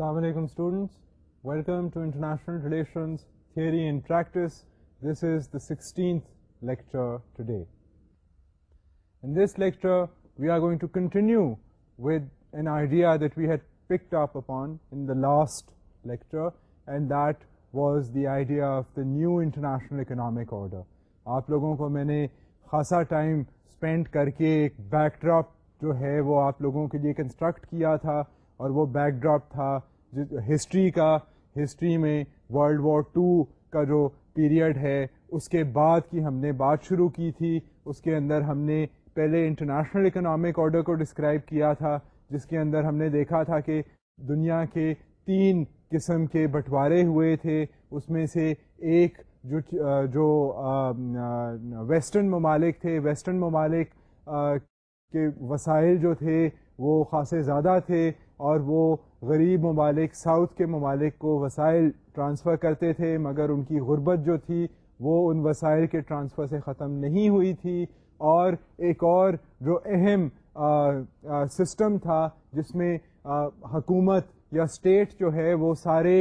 السلام علیکم students welcome to international relations theory and practice this is the sixteenth lecture in this lecture we are going to continue with an idea that we had picked up upon in the last lecture and that was the idea of the new international economic order آپ لوگوں کو میں نے خاصا time spend کر کے ایک back drop جو ہے وہ آپ لوگوں کے لیے کنسٹرکٹ کیا تھا اور وہ بیک ڈراپ تھا ہسٹری کا ہسٹری میں ورلڈ وار ٹو کا جو پیریڈ ہے اس کے بعد کی ہم نے بات شروع کی تھی اس کے اندر ہم نے پہلے انٹرنیشنل اکنامک آرڈر کو ڈسکرائب کیا تھا جس کے اندر ہم نے دیکھا تھا کہ دنیا کے تین قسم کے بٹوارے ہوئے تھے اس میں سے ایک جو جو ویسٹرن ممالک تھے ویسٹرن ممالک کے وسائل جو تھے وہ خاصے زیادہ تھے اور وہ غریب ممالک ساؤتھ کے ممالک کو وسائل ٹرانسفر کرتے تھے مگر ان کی غربت جو تھی وہ ان وسائل کے ٹرانسفر سے ختم نہیں ہوئی تھی اور ایک اور جو اہم سسٹم تھا جس میں حکومت یا اسٹیٹ جو ہے وہ سارے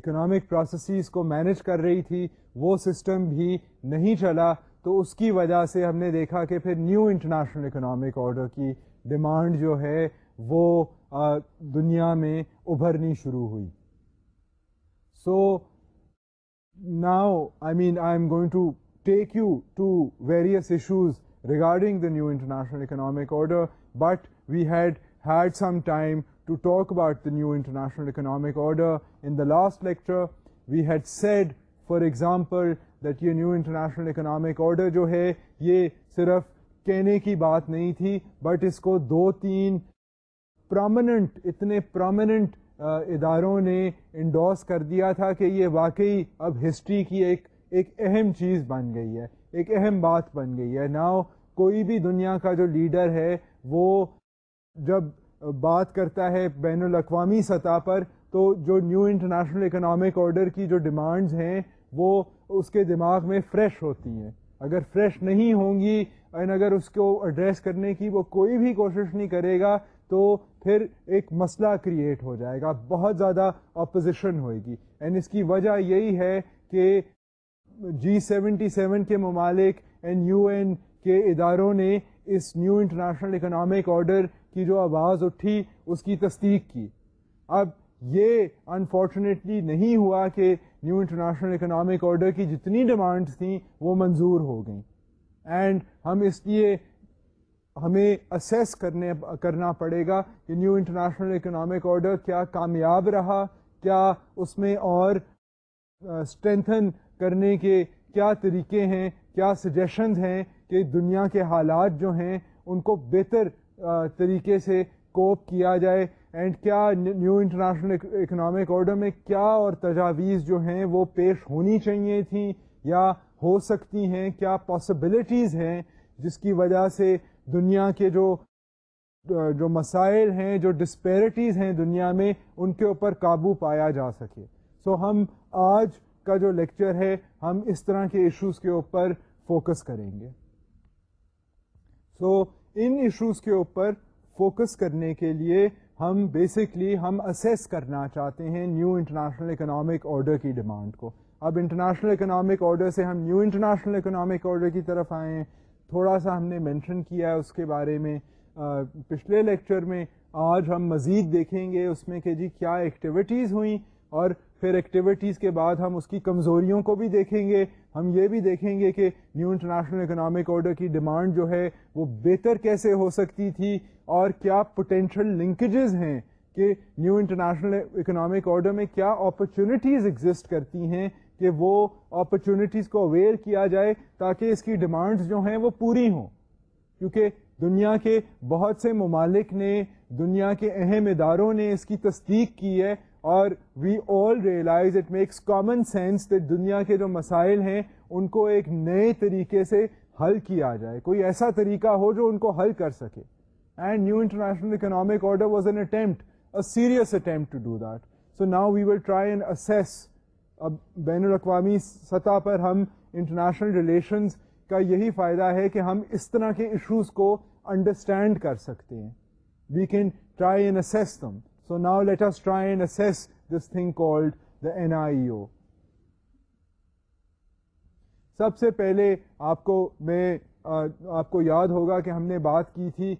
اکنامک پروسیسز کو مینج کر رہی تھی وہ سسٹم بھی نہیں چلا تو اس کی وجہ سے ہم نے دیکھا کہ پھر نیو انٹرنیشنل اکنامک آرڈر کی ڈیمانڈ جو ہے وہ دنیا میں ابھرنی شروع ہوئی so now I mean I am going to take you to various issues regarding the new international economic order but we had had some time to talk about the new international economic order in the last lecture we had said for example that یہ new international economic order جو ہے یہ صرف کہنے کی بات نہیں تھی بٹ اس کو دو تین پرومیننٹ اتنے پرومیننٹ اداروں نے انڈوس کر دیا تھا کہ یہ واقعی اب ہسٹری کی ایک ایک اہم چیز بن گئی ہے ایک اہم بات بن گئی ہے نہ کوئی بھی دنیا کا جو لیڈر ہے وہ جب بات کرتا ہے بین الاقوامی سطح پر تو جو نیو انٹرنیشنل اکنامک آرڈر کی جو ڈیمانڈز ہیں وہ اس کے دماغ میں فریش ہوتی ہیں اگر فریش نہیں ہوں گی اینڈ اگر اس کو ایڈریس کرنے کی وہ کوئی بھی کوشش نہیں کرے گا تو پھر ایک مسئلہ کریٹ ہو جائے گا بہت زیادہ اپوزیشن ہوئے گی اینڈ اس کی وجہ یہی ہے کہ جی سیونٹی سیون کے ممالک اینڈ یو این کے اداروں نے اس نیو انٹرنیشنل اکنامک آرڈر کی جو آواز اٹھی اس کی تصدیق کی اب یہ انفارچونیٹلی نہیں ہوا کہ نیو انٹرنیشنل اکنامک آرڈر کی جتنی ڈیمانڈس تھیں وہ منظور ہو گئیں اینڈ ہم اس لیے ہمیں اسیس کرنے کرنا پڑے گا کہ نیو انٹرنیشنل اکنامک آرڈر کیا کامیاب رہا کیا اس میں اور اسٹرینتھن کرنے کے کیا طریقے ہیں کیا سجیشنز ہیں کہ دنیا کے حالات جو ہیں ان کو بہتر طریقے سے کوپ کیا جائے اینڈ کیا نیو انٹرنیشنل اکنامک آرڈر میں کیا اور تجاویز جو ہیں وہ پیش ہونی چاہیے تھیں یا ہو سکتی ہیں کیا پاسبلٹیز ہیں جس کی وجہ سے دنیا کے جو جو مسائل ہیں جو ڈسپیرٹیز ہیں دنیا میں ان کے اوپر قابو پایا جا سکے سو so ہم آج کا جو لیکچر ہے ہم اس طرح کے ایشوز کے اوپر فوکس کریں گے سو ان ایشوز کے اوپر فوکس کرنے کے لیے ہم بیسکلی ہم اسیس کرنا چاہتے ہیں نیو انٹرنیشنل اکنامک آرڈر کی ڈیمانڈ کو اب انٹرنیشنل اکنامک آرڈر سے ہم نیو انٹرنیشنل اکنامک آرڈر کی طرف آئے ہیں تھوڑا سا ہم نے مینشن کیا ہے اس کے بارے میں پچھلے لیکچر میں آج ہم مزید دیکھیں گے اس میں کہ جی کیا ایکٹیویٹیز ہوئیں اور پھر ایکٹیویٹیز کے بعد ہم اس کی کمزوریوں کو بھی دیکھیں گے ہم یہ بھی دیکھیں گے کہ نیو انٹرنیشنل اکنامک آرڈر کی ڈیمانڈ جو ہے وہ بہتر کیسے ہو سکتی تھی اور کیا پوٹینشیل لنکیجز ہیں کہ نیو انٹرنیشنل اکنامک آرڈر میں کیا اپرچونیٹیز ایگزسٹ کرتی ہیں کہ وہ اپرچونیٹیز کو اویئر کیا جائے تاکہ اس کی ڈیمانڈز جو ہیں وہ پوری ہوں کیونکہ دنیا کے بہت سے ممالک نے دنیا کے اہم اداروں نے اس کی تصدیق کی ہے اور we all realize it makes common sense دنیا کے جو مسائل ہیں ان کو ایک نئے طریقے سے حل کیا جائے کوئی ایسا طریقہ ہو جو ان کو حل کر سکے and new international economic order was an attempt serious to do that so now we will try and assess اب بین الاقوامی سطح پر ہم انٹرنیشنل ریلیشنز کا یہی فائدہ ہے کہ ہم اس طرح کے ایشوز کو انڈرسٹینڈ کر سکتے ہیں we can try and them so now let us try and called the N I O سب سے پہلے آپ کو میں آپ کو یاد ہوگا کہ ہم نے بات کی تھی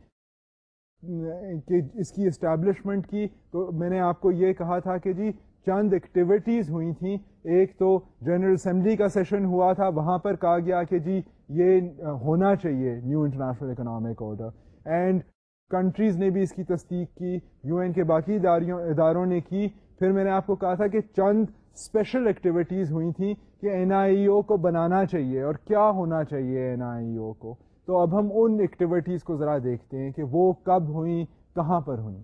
کہ اس کی اسٹیبلشمنٹ کی تو میں نے آپ کو یہ کہا تھا کہ جی چند ایکٹیویٹیز ہوئی تھیں ایک تو جنرل اسمبلی کا سیشن ہوا تھا وہاں پر کہا گیا کہ جی یہ ہونا چاہیے new international economic order and countries نے بھی اس کی تصدیق کی یو این کے باقی اداروں نے کی پھر میں نے آپ کو کہا تھا کہ چند اسپیشل ایکٹیویٹیز ہوئی تھیں کہ این آئی او کو بنانا چاہیے اور کیا ہونا چاہیے این آئی او کو تو اب ہم ان ایکٹیویٹیز کو ذرا دیکھتے ہیں کہ وہ کب ہوئیں کہاں پر ہوئیں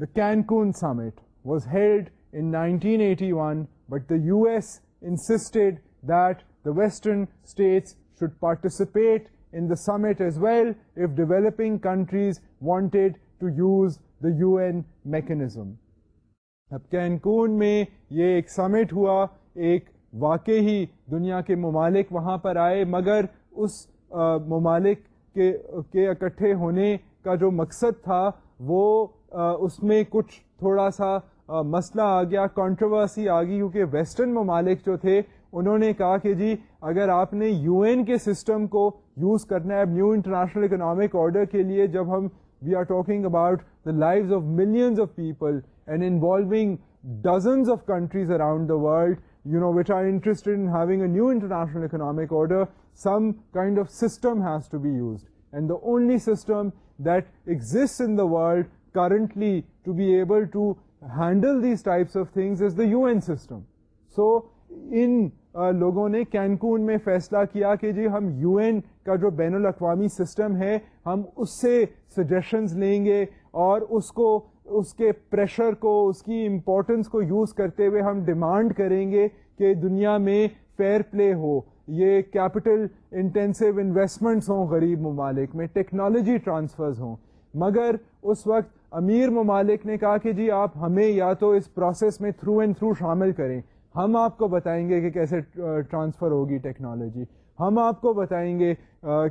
the Cancun summit was held in 1981 but the but the U S Western that the western states should participate in the if as well wanted developing countries wanted to use the U N mechanism اب Cancun میں یہ ایک سمٹ ہوا ایک واقع ہی دنیا کے ممالک وہاں پر آئے مگر اس ممالک کے کے اکٹھے ہونے کا جو مقصد تھا وہ اس میں کچھ تھوڑا سا مسئلہ آ گیا کانٹروورسی آ گئی کیونکہ ویسٹرن ممالک جو تھے انہوں نے کہا کہ جی اگر آپ نے یو این کے سسٹم کو یوز کرنا ہے نیو انٹرنیشنل اکنامک آرڈر کے لیے جب ہم we are talking about the life of millions of people and involving dozens of countries around the world you know which are interested in having a new international economic order some kind of system has to be use and the only system that exist in the world currently to be able to handle these types of things is the U N system so ان لوگوں نے کینکون میں فیصلہ کیا کہ جی ہم you N کا جو بین الاقوامی سسٹم ہے ہم اس سے سجیشنز لیں گے اور اس کو اس کے پریشر کو اس کی امپورٹنس کو یوز کرتے ہوئے ہم ڈیمانڈ کریں گے کہ دنیا میں فیئر پلے ہو یہ کیپٹل انٹینسو انویسٹمنٹس ہوں غریب ممالک میں ٹیکنالوجی ٹرانسفرز ہوں مگر اس وقت امیر ممالک نے کہا کہ جی آپ ہمیں یا تو اس پروسیس میں تھرو اینڈ تھرو شامل کریں ہم آپ کو بتائیں گے کہ کیسے ٹرانسفر ہوگی ٹیکنالوجی ہم آپ کو بتائیں گے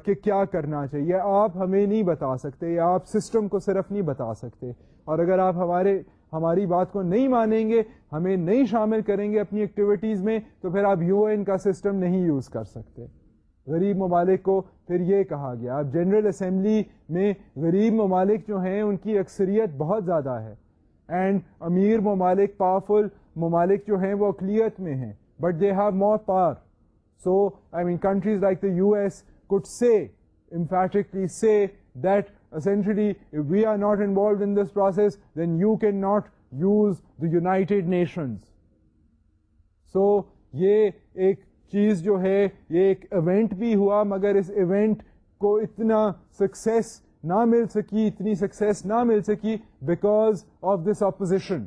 کہ کیا کرنا چاہیے آپ ہمیں نہیں بتا سکتے یا آپ سسٹم کو صرف نہیں بتا سکتے اور اگر آپ ہمارے ہماری بات کو نہیں مانیں گے ہمیں نہیں شامل کریں گے اپنی ایکٹیویٹیز میں تو پھر آپ یو این کا سسٹم نہیں یوز کر سکتے غریب ممالک کو پھر یہ کہا گیا اب جنرل اسمبلی میں غریب ممالک جو ہیں ان کی اکثریت بہت زیادہ ہے اینڈ امیر ممالک پاورفل ممالک جو ہیں وہ اقلیت میں ہیں but they have more power so I mean countries like the U S could say emphatically say that essentially we are not involved in this process then you can not use the United Nations so یہ ایک چیز جو ہے یہ ایک event بھی ہوا مگر اس ایونٹ کو اتنا سکسیس نہ مل سکی اتنی سکسیس نہ مل سکی because of this opposition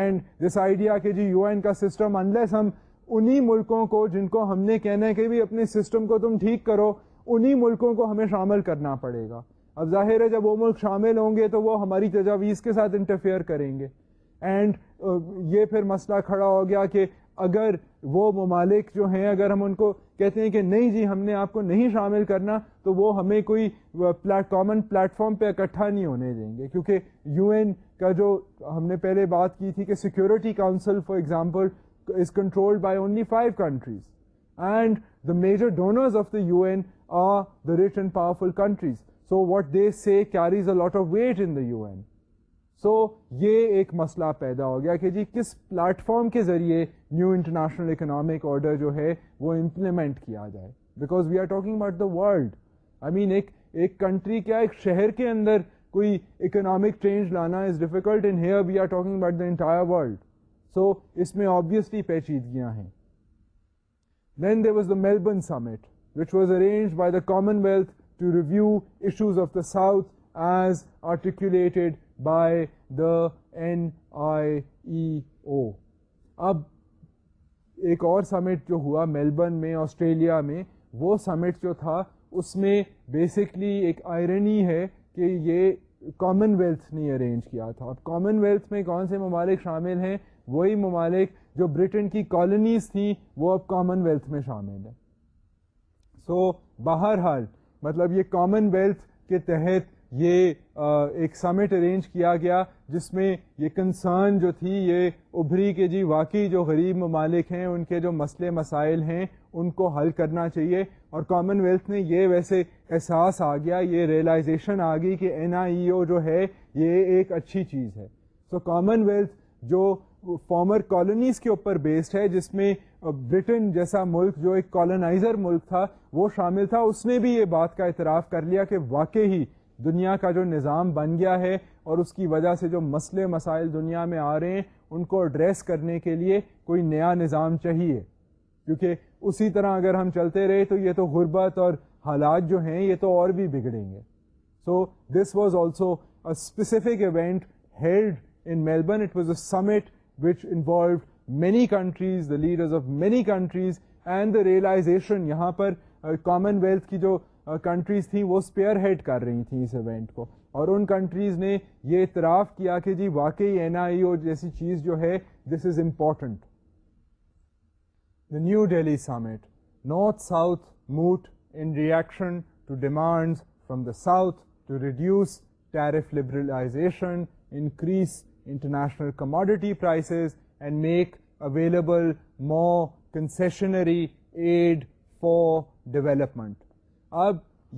and this idea کہ جی یو این کا سسٹم انلیس ہم انہی ملکوں کو جن کو ہم نے کہنا ہے کہ بھی اپنے سسٹم کو تم ٹھیک کرو انہی ملکوں کو ہمیں شامل کرنا پڑے گا اب ظاہر ہے جب وہ ملک شامل ہوں گے تو وہ ہماری تجاویز کے ساتھ انٹرفیئر کریں گے اینڈ یہ پھر مسئلہ کھڑا ہو گیا کہ اگر وہ ممالک جو ہیں اگر ہم ان کو کہتے ہیں کہ نہیں جی ہم نے آپ کو نہیں شامل کرنا تو وہ ہمیں کوئی پلیٹ کامن پلیٹفارم پہ اکٹھا نہیں ہونے دیں گے کیونکہ یو این کا جو ہم نے پہلے بات کی تھی کہ security council for example is control by only five countries and the major donors of the U N are the rich and powerful countries so what they say carries a lot of weight in the U N so یہ ایک مسئلہ پیدا ہو گیا کہ جی کس plate form کے ذریعے new international economic order جو ہے وہ امپلیمنٹ کیا جائے because we are talking about the world I mean ایک ایک کنٹری کیا ایک شہر کے اندر کوئی اکنامک چینج لانا is difficult in here we are talking about the entire world so اس میں آبویسلی پیچیدگیاں ہیں then was the Melbourne summit which was arrange by the Commonwealth to review issues of the South as articulated by the N I E O اب ایک اور summit جو ہوا Melbourne میں Australia میں وہ سمٹ جو تھا اس میں بیسکلی ایک آئرنی ہے کہ یہ کامن ویلتھ نے ارینج کیا تھا اب کامن ویلتھ میں کون سے ممالک شامل ہیں وہی ممالک جو برٹن کی کالونیز تھیں وہ اب کامن ویلتھ میں شامل ہیں سو so, بہرحال مطلب یہ کامن ویلتھ کے تحت یہ ایک سمٹ ارینج کیا گیا جس میں یہ کنسرن جو تھی یہ ابھری کہ جی واقعی جو غریب ممالک ہیں ان کے جو مسئلے مسائل ہیں ان کو حل کرنا چاہیے اور کامن ویلتھ نے یہ ویسے احساس آ گیا یہ ریئلائزیشن آ گئی کہ این آئی ای او جو ہے یہ ایک اچھی چیز ہے سو کامن ویلتھ جو فارمر کالونیز کے اوپر بیسڈ ہے جس میں برٹن جیسا ملک جو ایک کالونائزر ملک تھا وہ شامل تھا اس نے بھی یہ بات کا اعتراف کر لیا کہ واقعی دنیا کا جو نظام بن گیا ہے اور اس کی وجہ سے جو مسئلے مسائل دنیا میں آ رہے ہیں ان کو ایڈریس کرنے کے لیے کوئی نیا نظام چاہیے کیونکہ اسی طرح اگر ہم چلتے رہے تو یہ تو غربت اور حالات جو ہیں یہ تو اور بھی بگڑیں گے so this was also a specific event held in Melbourne it was a summit which involve many countries the leaders of many countries and the realization یہاں پر کامن ویلتھ کی جو کنٹریز تھیں وہ اسپیئر ہیڈ کر رہی تھیں اس ایونٹ کو اور ان کنٹریز نے یہ اعتراف کیا کہ جی واقعی این آئی او جیسی چیز جو ہے this is important the New Delhi summit North South moot in reaction to demand from the South to reduce tariff liberalization increase international commodity prices and make available more concessionary aid for development اب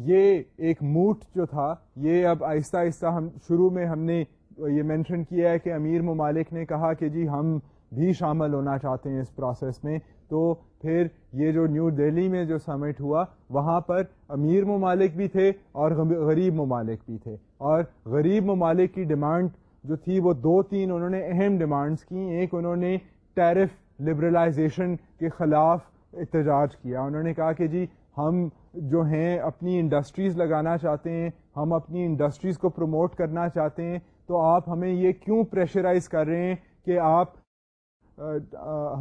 یہ ایک موٹ جو تھا یہ اب آہستہ آہستہ ہم شروع میں ہم نے یہ مینشن کیا ہے کہ امیر ممالک نے کہا کہ جی ہم بھی شامل ہونا چاہتے ہیں اس پروسیس میں تو پھر یہ جو نیو دہلی میں جو سمٹ ہوا وہاں پر امیر ممالک بھی تھے اور غریب ممالک بھی تھے اور غریب ممالک کی ڈیمانڈ جو تھی وہ دو تین انہوں نے اہم ڈیمانڈس کی ایک انہوں نے ٹیرف لبرلائزیشن کے خلاف احتجاج کیا انہوں نے کہا کہ جی ہم جو ہیں اپنی انڈسٹریز لگانا چاہتے ہیں ہم اپنی انڈسٹریز کو پروموٹ کرنا چاہتے ہیں تو آپ ہمیں یہ کیوں پریشرائز کر رہے ہیں کہ آپ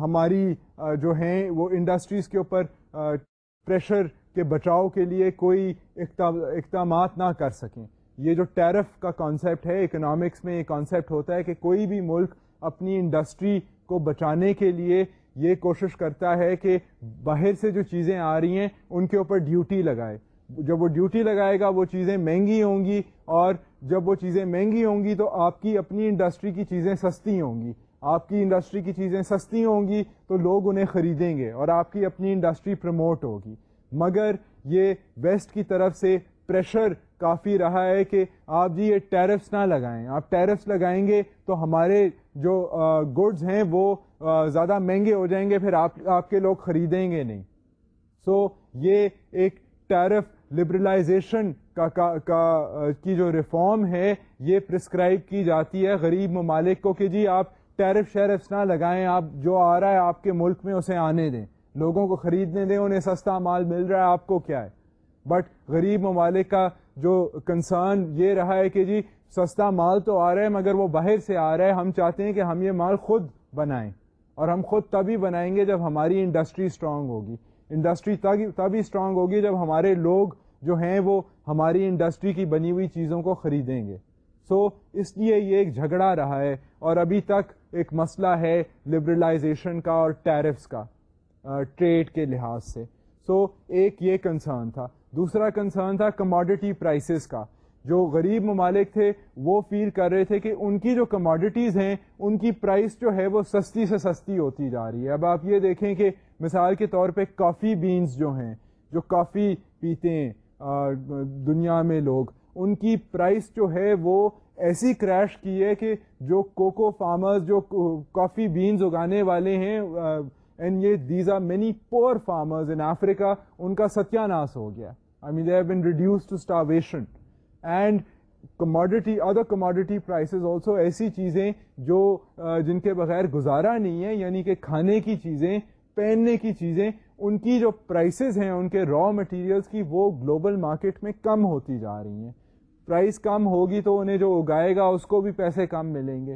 ہماری جو ہیں وہ انڈسٹریز کے اوپر پریشر کے بچاؤ کے لیے کوئی اقدامات نہ کر سکیں یہ جو ٹیرف کا کانسیپٹ ہے اکنامکس میں یہ کانسیپٹ ہوتا ہے کہ کوئی بھی ملک اپنی انڈسٹری کو بچانے کے لیے یہ کوشش کرتا ہے کہ باہر سے جو چیزیں آ رہی ہیں ان کے اوپر ڈیوٹی لگائے جب وہ ڈیوٹی لگائے گا وہ چیزیں مہنگی ہوں گی اور جب وہ چیزیں مہنگی ہوں گی تو آپ کی اپنی انڈسٹری کی چیزیں سستی ہوں گی آپ کی انڈسٹری کی چیزیں سستی ہوں گی تو لوگ انہیں خریدیں گے اور آپ کی اپنی انڈسٹری پروموٹ ہوگی مگر یہ ویسٹ کی طرف سے پریشر کافی رہا ہے کہ آپ جی یہ ٹیرفس نہ لگائیں آپ ٹیرفس لگائیں گے تو ہمارے جو گڈز ہیں وہ زیادہ مہنگے ہو جائیں گے پھر آپ آپ کے لوگ خریدیں گے نہیں سو یہ ایک ٹیرف لبرلائزیشن کا کی جو ریفارم ہے یہ پرسکرائب کی جاتی ہے غریب ممالک کو کہ جی آپ ٹیرف شیرفس نہ لگائیں آپ جو آ رہا ہے آپ کے ملک میں اسے آنے دیں لوگوں کو خریدنے دیں انہیں سستا مال مل رہا ہے آپ کو کیا ہے بٹ غریب ممالک کا جو کنسرن یہ رہا ہے کہ جی سستا مال تو آ رہا ہے مگر وہ باہر سے آ رہا ہے ہم چاہتے ہیں کہ ہم یہ مال خود بنائیں اور ہم خود تبھی بنائیں گے جب ہماری انڈسٹری اسٹرانگ ہوگی انڈسٹری تبھی اسٹرانگ ہوگی جب ہمارے لوگ جو ہیں وہ ہماری انڈسٹری کی بنی ہوئی چیزوں کو خریدیں گے سو so, اس لیے یہ ایک جھگڑا رہا ہے اور ابھی تک ایک مسئلہ ہے لبرلائزیشن کا اور ٹیرفس کا ٹریڈ کے لحاظ سے سو so, ایک یہ کنسرن تھا دوسرا کنسرن تھا کموڈیٹی پرائسز کا جو غریب ممالک تھے وہ فیل کر رہے تھے کہ ان کی جو کموڈیٹیز ہیں ان کی پرائس جو ہے وہ سستی سے سستی ہوتی جا رہی ہے اب آپ یہ دیکھیں کہ مثال کے طور پہ کافی بینز جو ہیں جو کافی پیتے ہیں دنیا میں لوگ ان کی پرائس جو ہے وہ ایسی کریش کی ہے کہ جو کوکو فارمرز جو کافی بینز اگانے والے ہیں اینڈ یہ these are many poor farmers in آفریقہ ان کا ستیہ ناس ہو گیا I mean they have to and commodity other commodity prices also ایسی چیزیں جو جن کے بغیر گزارا نہیں ہے یعنی کہ کھانے کی چیزیں پہننے کی چیزیں ان کی جو پرائسز ہیں ان کے را مٹیریلس کی وہ گلوبل مارکیٹ میں کم ہوتی جا رہی ہیں پرائز کم ہوگی تو انہیں جو اگائے گا اس کو بھی پیسے کم ملیں گے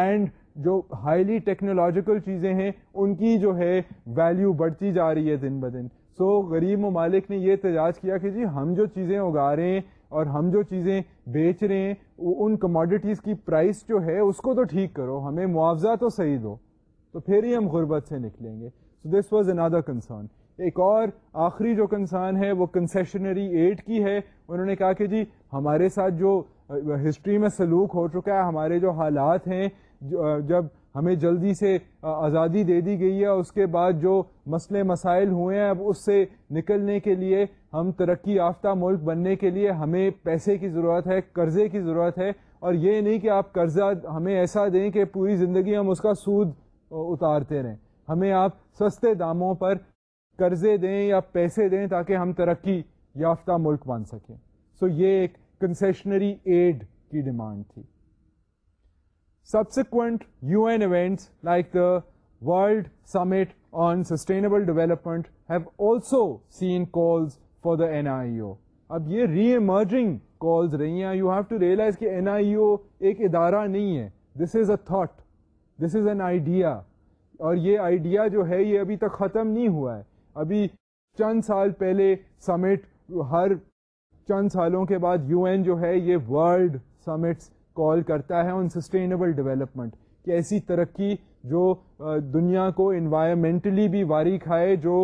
اینڈ جو ہائیلی ٹیکنالوجیکل چیزیں ہیں ان کی جو ہے ویلیو بڑھتی جا رہی ہے دن بدن سو so, غریب ممالک نے یہ احتجاج کیا کہ جی ہم جو چیزیں اگا رہے ہیں اور ہم جو چیزیں بیچ رہے ہیں ان کموڈیٹیز کی پرائس جو ہے اس کو تو ٹھیک کرو ہمیں معاوضہ تو صحیح دو تو پھر ہی ہم غربت سے نکلیں گے so this was another concern ایک اور آخری جو کنسرن ہے وہ کنسیشنری ایڈ کی ہے انہوں نے کہا کہ جی ہمارے ساتھ جو ہسٹری میں سلوک ہو چکا ہے ہمارے جو حالات ہیں جو جب ہمیں جلدی سے آزادی دے دی گئی ہے اس کے بعد جو مسئلے مسائل ہوئے ہیں اب اس سے نکلنے کے لیے ہم ترقی یافتہ ملک بننے کے لیے ہمیں پیسے کی ضرورت ہے قرضے کی ضرورت ہے اور یہ نہیں کہ آپ قرضہ ہمیں ایسا دیں کہ پوری زندگی ہم اس کا سود اتارتے رہیں ہمیں آپ سستے داموں پر قرضے دیں یا پیسے دیں تاکہ ہم ترقی یافتہ ملک بن سکیں سو so یہ ایک کنسیشنری ایڈ کی ڈیمانڈ تھی subsequent U N events like summit on sustain development have also seen calls for the N I O اب یہ ری ایمرجنگ کالز رہی ہیں یو ہیو ٹو ریئلائز کہ این آئی او ایک ادارہ نہیں ہے this is a thought this is an idea اور یہ آئیڈیا جو ہے یہ ابھی تک ختم نہیں ہوا ہے ابھی چند سال پہلے سمٹ ہر چند سالوں کے بعد یو این جو ہے یہ ورلڈ سمٹس کال کرتا ہے آن سسٹینیبل ڈیولپمنٹ کہ ایسی ترقی جو دنیا کو انوائرمنٹلی بھی واری کھائے جو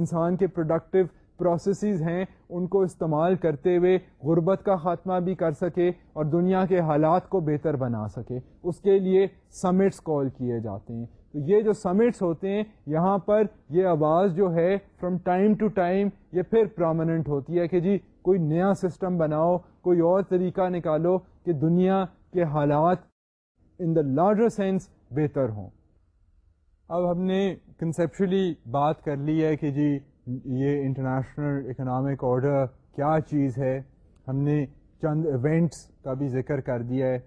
انسان کے پروڈکٹیو پروسیسز ہیں ان کو استعمال کرتے ہوئے غربت کا خاتمہ بھی کر سکے اور دنیا کے حالات کو بہتر بنا سکے اس کے لیے سمٹس کال کیے جاتے ہیں تو یہ جو سمٹس ہوتے ہیں یہاں پر یہ آواز جو ہے فرام ٹائم ٹو ٹائم یہ پھر پراماننٹ ہوتی ہے کہ جی کوئی نیا سسٹم بناؤ کوئی اور طریقہ نکالو کہ دنیا کے حالات ان دا لارجر سینس بہتر ہوں اب ہم نے کنسیپشلی بات کر لی ہے کہ جی یہ انٹرنیشنل اکنامک آڈر کیا چیز ہے ہم نے چند ایونٹس کا بھی ذکر کر دیا ہے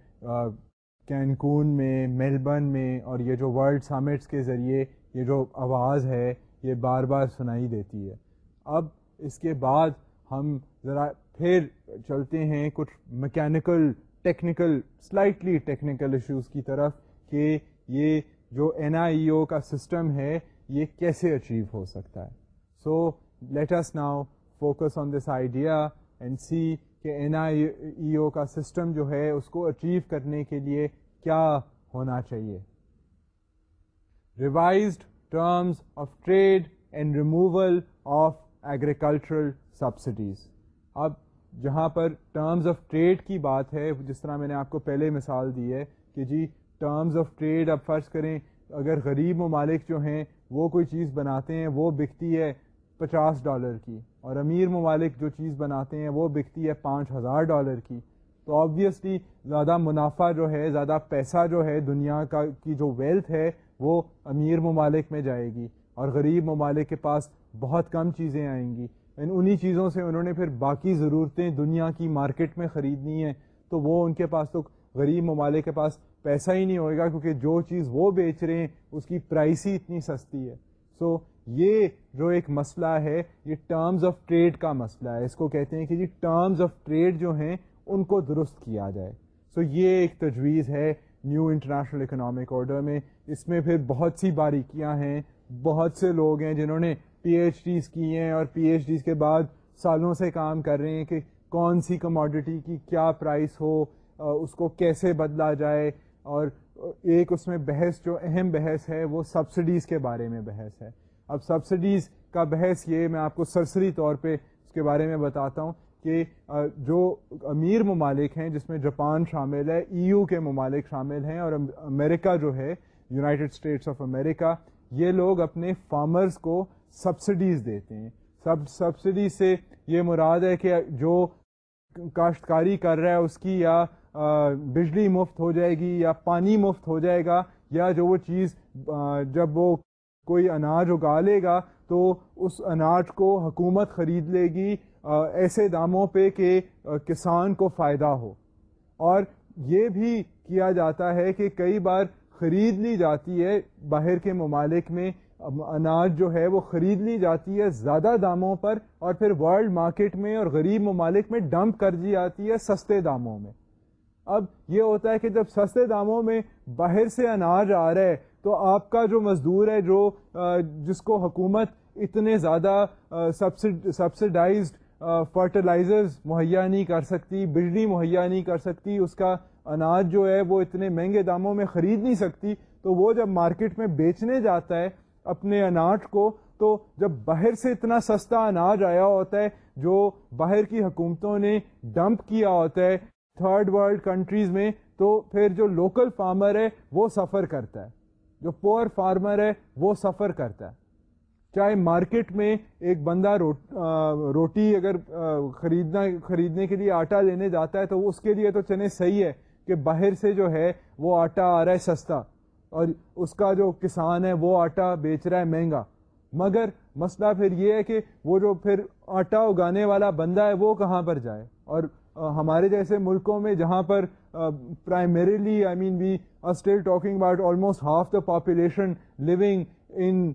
کینکون میں میلبرن میں اور یہ جو ورلڈ سمٹس کے ذریعے یہ جو آواز ہے یہ بار بار سنائی دیتی ہے اب اس کے بعد ہم ذرا پھر چلتے ہیں کچھ mechanical technical slightly technical issues کی طرف کہ یہ جو این آئی ای او کا سسٹم ہے یہ کیسے اچیو ہو سکتا ہے so let's now focus on this idea and see کہ این آئی ای او کا سسٹم جو ہے اس کو اچیو کرنے کے لیے کیا ہونا چاہیے revised terms of trade and removal of agricultural subsidies اب جہاں پر ٹرمز آف ٹریڈ کی بات ہے جس طرح میں نے آپ کو پہلے مثال دی ہے کہ جی ٹرمز آف ٹریڈ اب فرض کریں اگر غریب ممالک جو ہیں وہ کوئی چیز بناتے ہیں وہ بکتی ہے پچاس ڈالر کی اور امیر ممالک جو چیز بناتے ہیں وہ بکتی ہے پانچ ہزار ڈالر کی تو آبویسلی زیادہ منافع جو ہے زیادہ پیسہ جو ہے دنیا کا کی جو ویلتھ ہے وہ امیر ممالک میں جائے گی اور غریب ممالک کے پاس بہت کم چیزیں آئیں گی ان انہی چیزوں سے انہوں نے پھر باقی ضرورتیں دنیا کی مارکیٹ میں خریدنی ہیں تو وہ ان کے پاس تو غریب ممالک کے پاس پیسہ ہی نہیں ہوئے گا کیونکہ جو چیز وہ بیچ رہے ہیں اس کی پرائس ہی اتنی سستی ہے سو یہ جو ایک مسئلہ ہے یہ ٹرمز آف ٹریڈ کا مسئلہ ہے اس کو کہتے ہیں کہ جی ٹرمز آف ٹریڈ جو ہیں ان کو درست کیا جائے سو یہ ایک تجویز ہے نیو انٹرنیشنل اکنامک آرڈر میں اس میں پھر بہت سی باریکیاں ہیں بہت سے لوگ ہیں جنہوں نے پی ایچ ڈیز کی ہیں اور پی ایچ ڈیز کے بعد سالوں سے کام کر رہے ہیں کہ کون سی کموڈیٹی کی کیا پرائس ہو اس کو کیسے بدلا جائے اور ایک اس میں بحث جو اہم بحث ہے وہ سبسڈیز کے بارے میں بحث ہے اب سبسڈیز کا بحث یہ میں آپ کو سرسری طور پہ اس کے بارے میں بتاتا ہوں کہ جو امیر ممالک ہیں جس میں جاپان شامل ہے ای e یو کے ممالک شامل ہیں اور امریکہ جو ہے یونائٹڈ اسٹیٹس آف امریکہ یہ لوگ اپنے فارمرز کو سبسڈیز دیتے ہیں سب سبسڈی سے یہ مراد ہے کہ جو کاشتکاری کر رہا ہے اس کی یا بجلی مفت ہو جائے گی یا پانی مفت ہو جائے گا یا جو وہ چیز جب وہ کوئی اناج اگا لے گا تو اس اناج کو حکومت خرید لے گی ایسے داموں پہ کہ کسان کو فائدہ ہو اور یہ بھی کیا جاتا ہے کہ کئی بار خرید لی جاتی ہے باہر کے ممالک میں اناج جو ہے وہ خرید لی جاتی ہے زیادہ داموں پر اور پھر ورلڈ مارکیٹ میں اور غریب ممالک میں ڈمپ کر دی جاتی ہے سستے داموں میں اب یہ ہوتا ہے کہ جب سستے داموں میں باہر سے اناج آ رہا ہے تو آپ کا جو مزدور ہے جو جس کو حکومت اتنے زیادہ سبسڈائزڈ فرٹیلائزرز مہیا نہیں کر سکتی بجلی مہیا نہیں کر سکتی اس کا اناج جو ہے وہ اتنے مہنگے داموں میں خرید نہیں سکتی تو وہ جب مارکیٹ میں بیچنے جاتا ہے اپنے اناج کو تو جب باہر سے اتنا سستا اناج آیا ہوتا ہے جو باہر کی حکومتوں نے ڈمپ کیا ہوتا ہے تھرڈ ورلڈ کنٹریز میں تو پھر جو لوکل فارمر ہے وہ سفر کرتا ہے جو پور فارمر ہے وہ سفر کرتا ہے چاہے مارکیٹ میں ایک بندہ روٹی اگر خریدنا خریدنے کے لیے آٹا لینے جاتا ہے تو اس کے لیے تو چنے صحیح ہے کہ باہر سے جو ہے وہ آٹا آ رہا ہے سستا اور اس کا جو کسان ہے وہ آٹا بیچ رہا ہے مہنگا مگر مسئلہ پھر یہ ہے کہ وہ جو پھر آٹا اگانے والا بندہ ہے وہ کہاں پر جائے اور ہمارے جیسے ملکوں میں جہاں پر primarily I mean we are still talking about almost half the population living in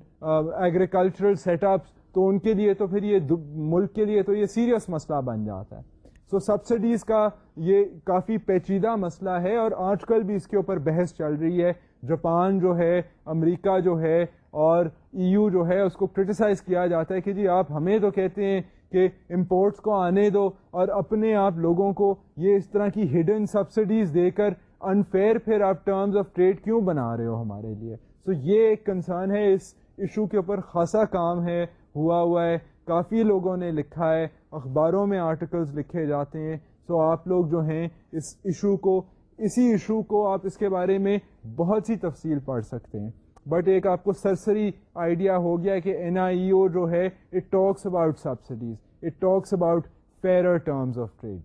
agricultural setups تو ان کے لیے تو پھر یہ ملک کے لیے تو یہ سیریس مسئلہ بن جاتا ہے سو سبسڈیز کا یہ کافی پیچیدہ مسئلہ ہے اور آج کل بھی اس کے اوپر بحث چل رہی ہے جاپان جو ہے امریکہ جو ہے اور ای e یو جو ہے اس کو کرٹیسائز کیا جاتا ہے کہ جی آپ ہمیں تو کہتے ہیں کہ امپورٹس کو آنے دو اور اپنے آپ لوگوں کو یہ اس طرح کی ہڈن سبسڈیز دے کر انفیئر پھر آپ ٹرمز آف ٹریڈ کیوں بنا رہے ہو ہمارے لیے سو یہ ایک کنسرن ہے اس ایشو کے اوپر خاصا کام ہے ہوا ہوا ہے کافی لوگوں نے لکھا ہے اخباروں میں آرٹیکلس لکھے جاتے ہیں سو آپ لوگ جو ہیں اس ایشو کو اسی ایشو کو آپ اس کے بارے میں بہت سی تفصیل پڑھ سکتے ہیں بٹ ایک آپ کو سرسری آئیڈیا ہو گیا کہ این آئی او جو ہے it talks about subsidies it talks about fair terms of trade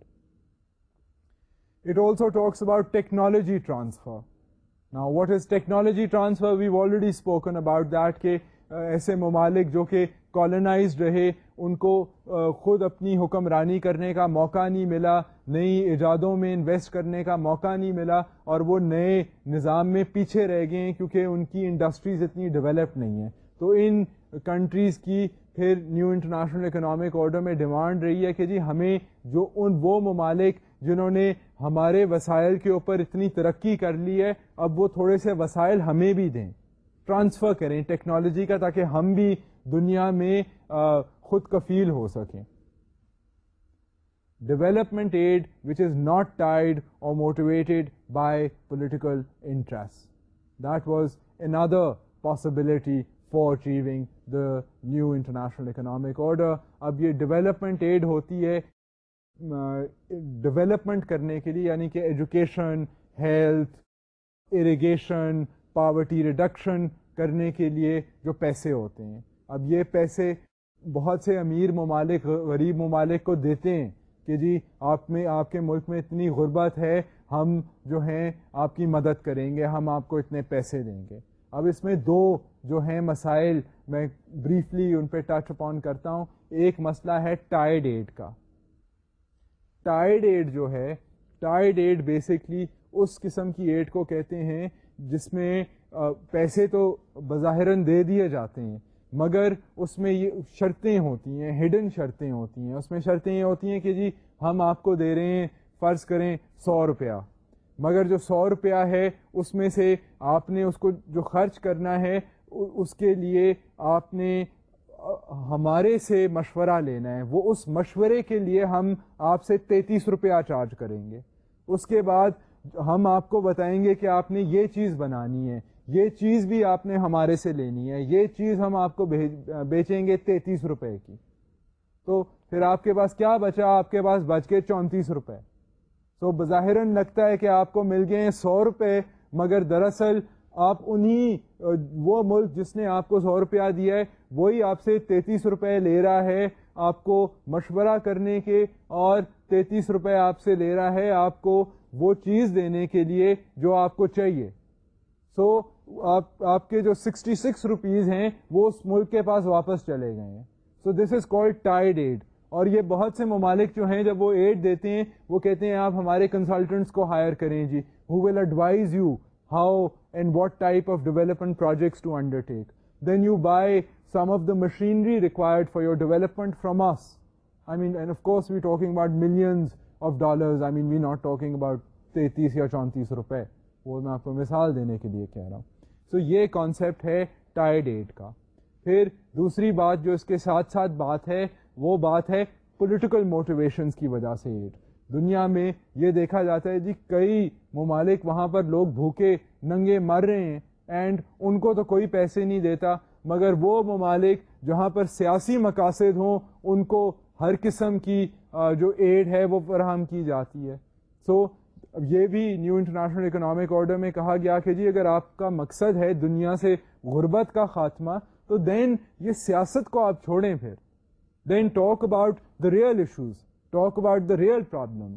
it also talks about technology transfer نا what is technology transfer we already spoken about that کہ uh, ایسے ممالک جو کہ کالنائزڈ رہے ان کو خود اپنی حکمرانی کرنے کا موقع نہیں ملا نئی ایجادوں میں انویسٹ کرنے کا موقع نہیں ملا اور وہ نئے نظام میں پیچھے رہ گئے ہیں کیونکہ ان کی انڈسٹریز اتنی ڈیولپڈ نہیں ہیں تو ان کنٹریز کی پھر نیو انٹرنیشنل اکنامک آرڈر میں ڈیمانڈ رہی ہے کہ جی ہمیں جو ان وہ ممالک جنہوں نے ہمارے وسائل کے اوپر اتنی ترقی کر لی ہے اب وہ تھوڑے سے وسائل ہمیں بھی دیں ٹرانسفر کریں ٹیکنالوجی کا تاکہ ہم بھی دنیا میں خود کفیل ہو سکیں development aid which is not tied اور motivated by political interest that was another possibility for achieving the new international economic order اب یہ ڈیولپمنٹ ایڈ ہوتی ہے ڈیولپمنٹ کرنے کے لیے یعنی کہ education health irrigation poverty reduction کرنے کے لیے جو پیسے ہوتے ہیں اب یہ پیسے بہت سے امیر ممالک غریب ممالک کو دیتے ہیں کہ جی آپ میں آپ کے ملک میں اتنی غربت ہے ہم جو ہیں آپ کی مدد کریں گے ہم آپ کو اتنے پیسے دیں گے اب اس میں دو جو ہیں مسائل میں بریفلی ان پہ ٹچ اپون کرتا ہوں ایک مسئلہ ہے ٹائڈ ایڈ کا ٹائڈ ایڈ جو ہے ٹائڈ ایڈ بیسکلی اس قسم کی ایڈ کو کہتے ہیں جس میں پیسے تو بظاہراً دے دیے جاتے ہیں مگر اس میں یہ شرطیں ہوتی ہیں ہڈن شرطیں ہوتی ہیں اس میں شرطیں یہ ہوتی ہیں کہ جی ہم آپ کو دے رہے ہیں فرض کریں سو روپیہ مگر جو سو روپیہ ہے اس میں سے آپ نے اس کو جو خرچ کرنا ہے اس کے لیے آپ نے ہمارے سے مشورہ لینا ہے وہ اس مشورے کے لیے ہم آپ سے تینتیس روپیہ چارج کریں گے اس کے بعد ہم آپ کو بتائیں گے کہ آپ نے یہ چیز بنانی ہے یہ چیز بھی آپ نے ہمارے سے لینی ہے یہ چیز ہم آپ کو بیچیں گے تینتیس روپے کی تو پھر آپ کے پاس کیا بچا آپ کے پاس بچ کے چونتیس روپے تو بظاہراً لگتا ہے کہ آپ کو مل گئے سو روپے مگر دراصل آپ انہی وہ ملک جس نے آپ کو سو روپیہ دیا ہے وہی آپ سے تینتیس روپے لے رہا ہے آپ کو مشورہ کرنے کے اور تینتیس روپے آپ سے لے رہا ہے آپ کو وہ چیز دینے کے لیے جو آپ کو چاہیے سو so, آپ آپ کے جو سکسٹی سکس روپیز ہیں وہ اس ملک کے پاس واپس چلے گئے ہیں so this is call tied aid اور یہ بہت سے ممالک جو ہیں جب وہ ایڈ دیتے ہیں وہ کہتے ہیں آپ ہمارے کنسلٹنٹس کو ہائر کریں جی who will advise you how and what type of development projects to undertake then you buy some of the machinery required for your development from us I mean and of course we talking about millions of dollars I mean we not talking about تینتیس یا چونتیس روپے وہ میں آپ کو مثال دینے کے لیے کہہ رہا ہوں سو یہ کانسیپٹ ہے ٹائی ڈیٹ کا پھر دوسری بات جو اس کے ساتھ ساتھ بات ہے وہ بات ہے پولیٹیکل موٹیویشنس کی وجہ سے ایڈ دنیا میں یہ دیکھا جاتا ہے جی کئی ممالک وہاں پر لوگ بھوکے ننگے مر رہے ہیں اینڈ ان کو تو کوئی پیسے نہیں دیتا مگر وہ ممالک جہاں پر سیاسی مقاصد ہوں ان کو ہر قسم کی جو ایڈ ہے وہ فراہم کی جاتی ہے سو so, اب یہ بھی نیو انٹرنیشنل اکنامک آرڈر میں کہا گیا کہ جی اگر آپ کا مقصد ہے دنیا سے غربت کا خاتمہ تو دین یہ سیاست کو آپ چھوڑیں پھر then talk about the real issues talk about the real problem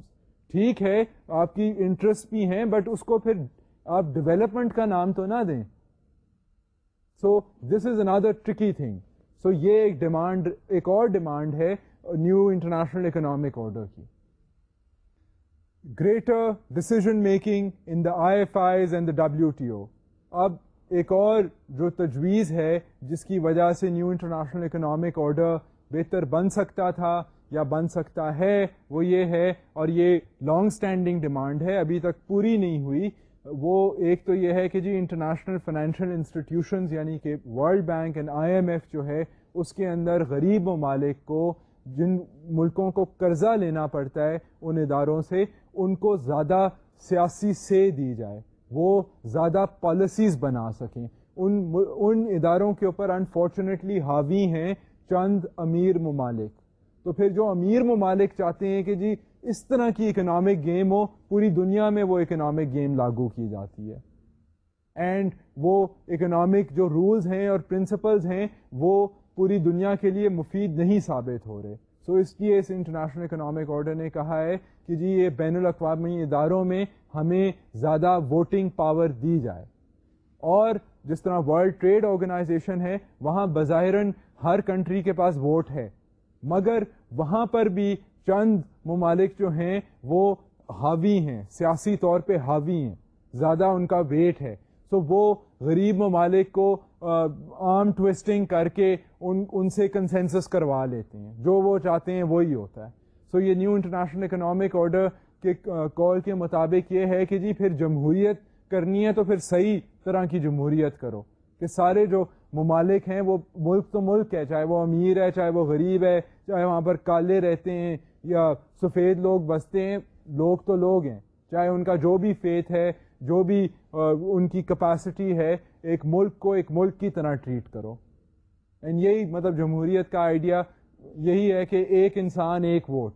ٹھیک ہے آپ کی انٹرسٹ بھی ہیں بٹ اس کو پھر آپ ڈویلپمنٹ کا نام تو نہ دیں so this is another tricky thing so یہ ایک ڈیمانڈ ایک اور ڈیمانڈ ہے نیو انٹرنیشنل اکنامک آرڈر کی greater decision making in the I F Is and the W T O اب ایک اور جو تجویز ہے جس کی وجہ سے نیو انٹرنیشنل اکنامک آرڈر بہتر بن سکتا تھا یا بن سکتا ہے وہ یہ ہے اور یہ لانگ اسٹینڈنگ ڈیمانڈ ہے ابھی تک پوری نہیں ہوئی وہ ایک تو یہ ہے کہ جی انٹرنیشنل فائنینشیل انسٹیٹیوشنز یعنی کہ World Bank and I M F جو ہے اس کے اندر غریب ممالک کو جن ملکوں کو قرضہ لینا پڑتا ہے ان اداروں سے ان کو زیادہ سیاسی سے دی جائے وہ زیادہ پالیسیز بنا سکیں ان ان اداروں کے اوپر انفارچونیٹلی حاوی ہیں چند امیر ممالک تو پھر جو امیر ممالک چاہتے ہیں کہ جی اس طرح کی اکنامک گیم ہو پوری دنیا میں وہ اکنامک گیم لاگو کی جاتی ہے اینڈ وہ اکنامک جو رولز ہیں اور پرنسپلز ہیں وہ پوری دنیا کے لیے مفید نہیں ثابت ہو رہے سو اس لیے اس انٹرنیشنل اکنامک آرڈر نے کہا ہے کہ جی یہ بین الاقوامی اداروں میں ہمیں زیادہ ووٹنگ پاور دی جائے اور جس طرح ورلڈ ٹریڈ آرگنائزیشن ہے وہاں بظاہراً ہر کنٹری کے پاس ووٹ ہے مگر وہاں پر بھی چند ممالک جو ہیں وہ حاوی ہیں سیاسی طور پہ حاوی ہیں زیادہ ان کا ویٹ ہے سو وہ غریب ممالک کو آرم ٹوسٹنگ کر کے ان ان سے کنسینسس کروا لیتے ہیں جو وہ چاہتے ہیں وہی ہوتا ہے سو یہ نیو انٹرنیشنل اکنامک آرڈر کے کال کے مطابق یہ ہے کہ جی پھر جمہوریت کرنی ہے تو پھر صحیح طرح کی جمہوریت کرو کہ سارے جو ممالک ہیں وہ ملک تو ملک ہے چاہے وہ امیر ہے چاہے وہ غریب ہے چاہے وہاں پر کالے رہتے ہیں یا سفید لوگ بستے ہیں لوگ تو لوگ ہیں چاہے ان کا جو بھی فیتھ ہے جو بھی ان کی کپیسٹی ہے ایک ملک کو ایک ملک کی طرح ٹریٹ کرو اینڈ یہی مطلب جمہوریت کا آئیڈیا یہی ہے کہ ایک انسان ایک ووٹ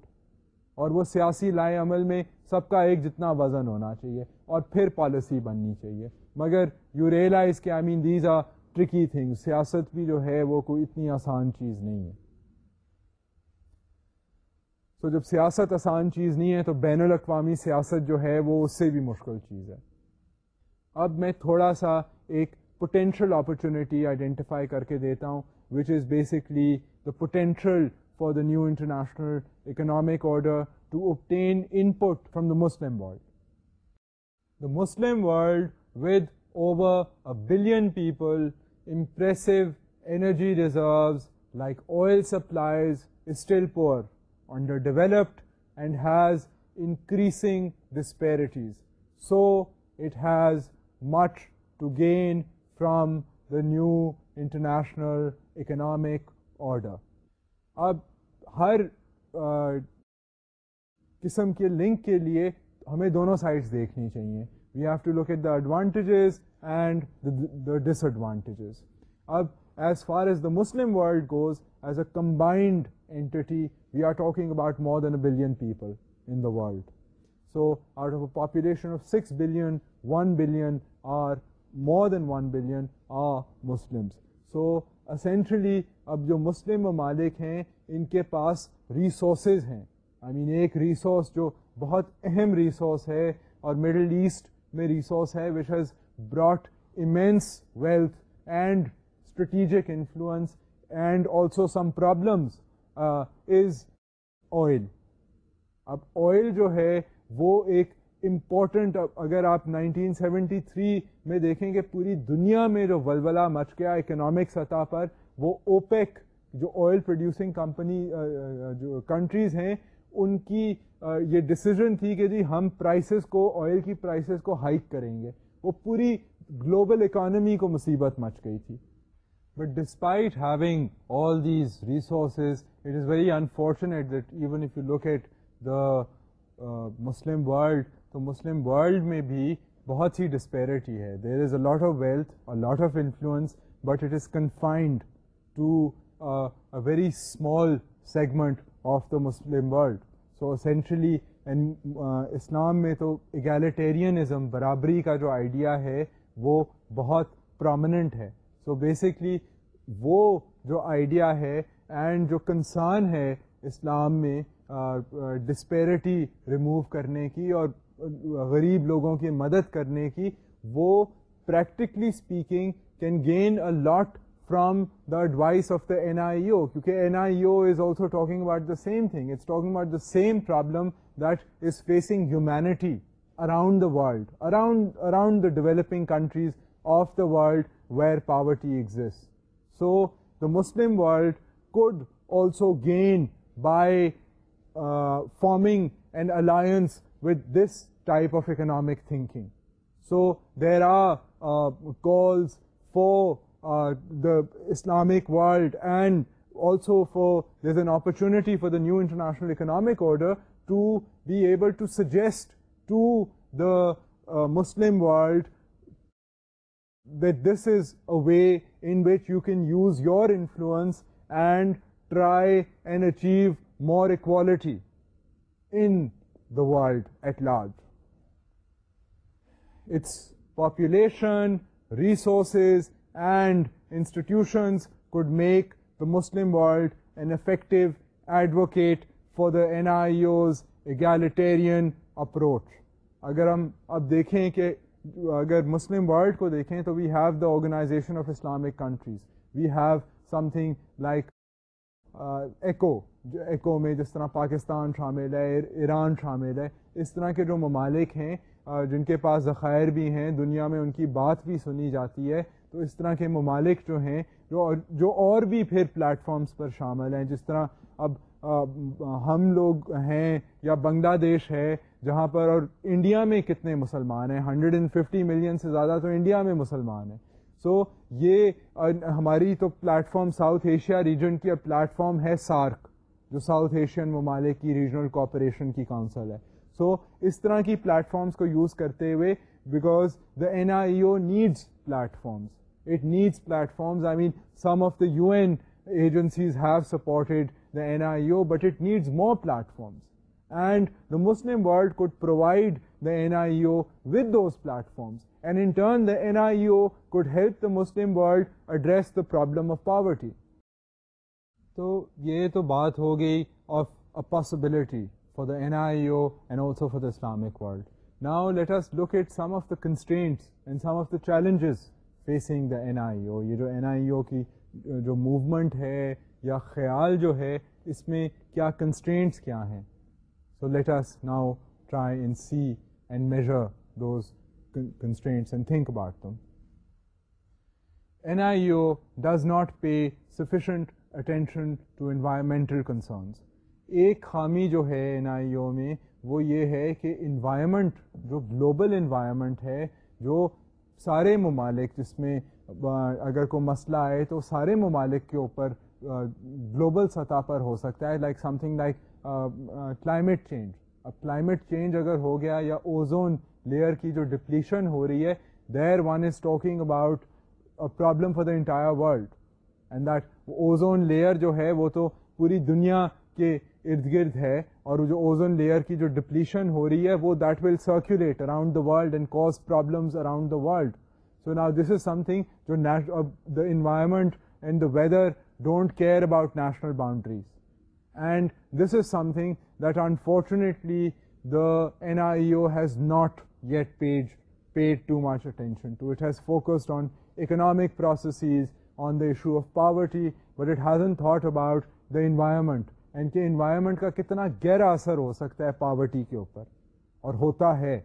اور وہ سیاسی لائے عمل میں سب کا ایک جتنا وزن ہونا چاہیے اور پھر پالیسی بننی چاہیے مگر یو ریئلائز کے ٹرکی تھنگ سیاست بھی جو ہے وہ کوئی اتنی آسان چیز نہیں ہے سو جب سیاست آسان چیز نہیں ہے تو بین الاقوامی سیاست جو ہے وہ اس سے بھی مشکل چیز ہے اب میں تھوڑا سا ایک پوٹینشیل اپرچونیٹی آئیڈینٹیفائی کر کے دیتا ہوں which is basically the potential for the new international economic order to obtain input from the Muslim world. The Muslim world, with over 1 billion people, impressive energy reserves like oil supplies, is still poor, underdeveloped, and has increasing disparities. So it has much to gain from the new international economic order اب ہر قسم کے link کے لیے ہمیں دونوں sides دیکھنی چاہیے we have to look at the advantages and the disadvantages اب as far as the Muslim world goes as a combined entity we are talking about more than a billion people in the world so out of a population of six billion one billion or more than one billion are Muslims so essentially اب جو مسلم ممالک ہیں ان کے پاس resources ہیں I mean ایک resource جو بہت اہم ریسورس ہے اور مڈل ایسٹ میں ریسورس ہے which has brought immense wealth and strategic influence and also some problems is oil اب آئل جو ہے وہ ایک امپورٹنٹ اگر آپ 1973 میں دیکھیں کہ پوری دنیا میں جو ولولہ مچ گیا اکنامک سطح پر وہ اوپیک جو آئل پروڈیوسنگ کمپنی جو کنٹریز ہیں ان کی یہ ڈسیزن تھی کہ جی ہم پرائسز کو آئل کی پرائسز کو ہائیک کریں گے وہ پوری گلوبل اکانومی کو مصیبت مچ گئی تھی but despite having all these resources it is very unfortunate that even if you look at the Muslim world تو مسلم ورلڈ میں بھی بہت سی ڈسپیرٹی ہے there is a lot of wealth a lot of influence but it is confined to a very small segment of the Muslim world so essentially اسلام میں تو egalitarianism برابری کا جو آئیڈیا ہے وہ بہت پرومیننٹ ہے سو بیسکلی وہ جو آئیڈیا ہے اینڈ جو کنسان ہے اسلام میں ڈسپیرٹی uh, uh کرنے کی اور غریب لوگوں کی مدد کرنے کی وہ practically speaking can gain a lot from the advice of the N I O کیونکہ N I O is also talking about the same thing it's talking about the same problem that is facing humanity around the world around around the developing countries of the world where poverty exist so the Muslim world could also gain by forming and alliance with this type of economic thinking. So there are uh, calls for uh, the Islamic world, and also for, there's an opportunity for the new international economic order to be able to suggest to the uh, Muslim world that this is a way in which you can use your influence and try and achieve more equality in world at large its population resources and institutions could make the Muslim world an effective advocate for the N I O's egalitarian approach اگر ہم اب دیکھیں کہ اگر Muslim world کو دیکھیں تو we have the organisation of Islamic countries we have something like eco جو ایکو میں جس طرح پاکستان شامل ہے ایران شامل ہے اس طرح کے جو ممالک ہیں جن کے پاس ذخائر بھی ہیں دنیا میں ان کی بات بھی سنی جاتی ہے تو اس طرح کے ممالک جو ہیں جو اور بھی پھر پلیٹ فارمز پر شامل ہیں جس طرح اب ہم لوگ ہیں یا بنگلہ دیش ہے جہاں پر اور انڈیا میں کتنے مسلمان ہیں ہنڈریڈ اینڈ ففٹی ملین سے زیادہ تو انڈیا میں مسلمان ہیں سو یہ uh, ہماری تو platform south Asia region کی پلیٹ فارم ہے سارک جو ساؤتھ ایشین ممالک کی ریجنل کوپریشن کی کاؤنسل ہے سو اس طرح کی پلیٹ فارمس کو یوز کرتے ہوئے because the N I O needs platforms it needs platforms I mean some of the U N agencies have supported the N I O but it needs more platforms and the Muslim world could provide the NIO e with those platforms. And in turn, the NIO e could help the Muslim world address the problem of poverty. So, this is the تو یہ تو بات ہو گئی of a also for the N I O and also for the Islamic world now let and some some of the facing and some of the challenges facing the N I O یہ جو N I O کی جو movement ہے یا خیال جو ہے اس میں کیا کنسٹرینٹس کیا ہیں so let us now try and see and major those constraints and think about N I O does not pay sufficient attention to environmental concerns ایک خامی جو ہے این آئی او میں وہ یہ ہے کہ انوائرمنٹ جو گلوبل انوائرمنٹ ہے جو سارے ممالک جس میں اگر کوئی مسئلہ آئے تو سارے ممالک کے اوپر گلوبل سطح پر ہو سکتا ہے like something like climate change اب کلائمیٹ چینج اگر ہو گیا یا اوزون لیئر کی جو ڈپلیشن ہو رہی ہے there one is talking about problem for the entire world and that ozone layer جو ہے وہ تو پوری دنیا کے ارد گرد ہے اور جو اوزون لیئر کی جو ڈپلیشن ہو رہی ہے وہ that will circulate around the world and cause problems around the world so نا دس از سم تھنگ جو the environment and the weather don't care about national boundaries and this is something that unfortunately the N I O has not yet page paid to my attention to it has focused on economic processes on the issue of poverty but it hasn't thought about the environment and کے environment کا کتنا گہرا اثر ہو سکتا ہے poverty کے اوپر اور ہوتا ہے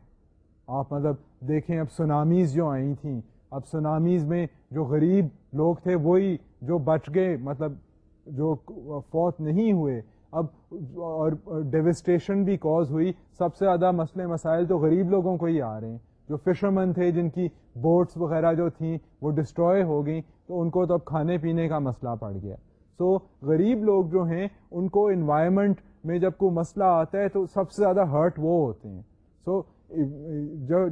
آپ مطلب دیکھیں اب سونامیز جو آئی تھیں اب سونامیز میں جو غریب لوگ تھے وہی جو بچ گئے مطلب جو فوت نہیں ہوئے اب اور ڈیوسٹیشن بھی کوز ہوئی سب سے زیادہ مسئلے مسائل تو غریب لوگوں کو ہی آ رہے ہیں جو فشرمن تھے جن کی بوٹس وغیرہ جو تھیں وہ ڈسٹروئے ہو گئیں تو ان کو تو اب کھانے پینے کا مسئلہ پڑ گیا سو غریب لوگ جو ہیں ان کو انوائرمنٹ میں جب کوئی مسئلہ آتا ہے تو سب سے زیادہ ہرٹ وہ ہوتے ہیں سو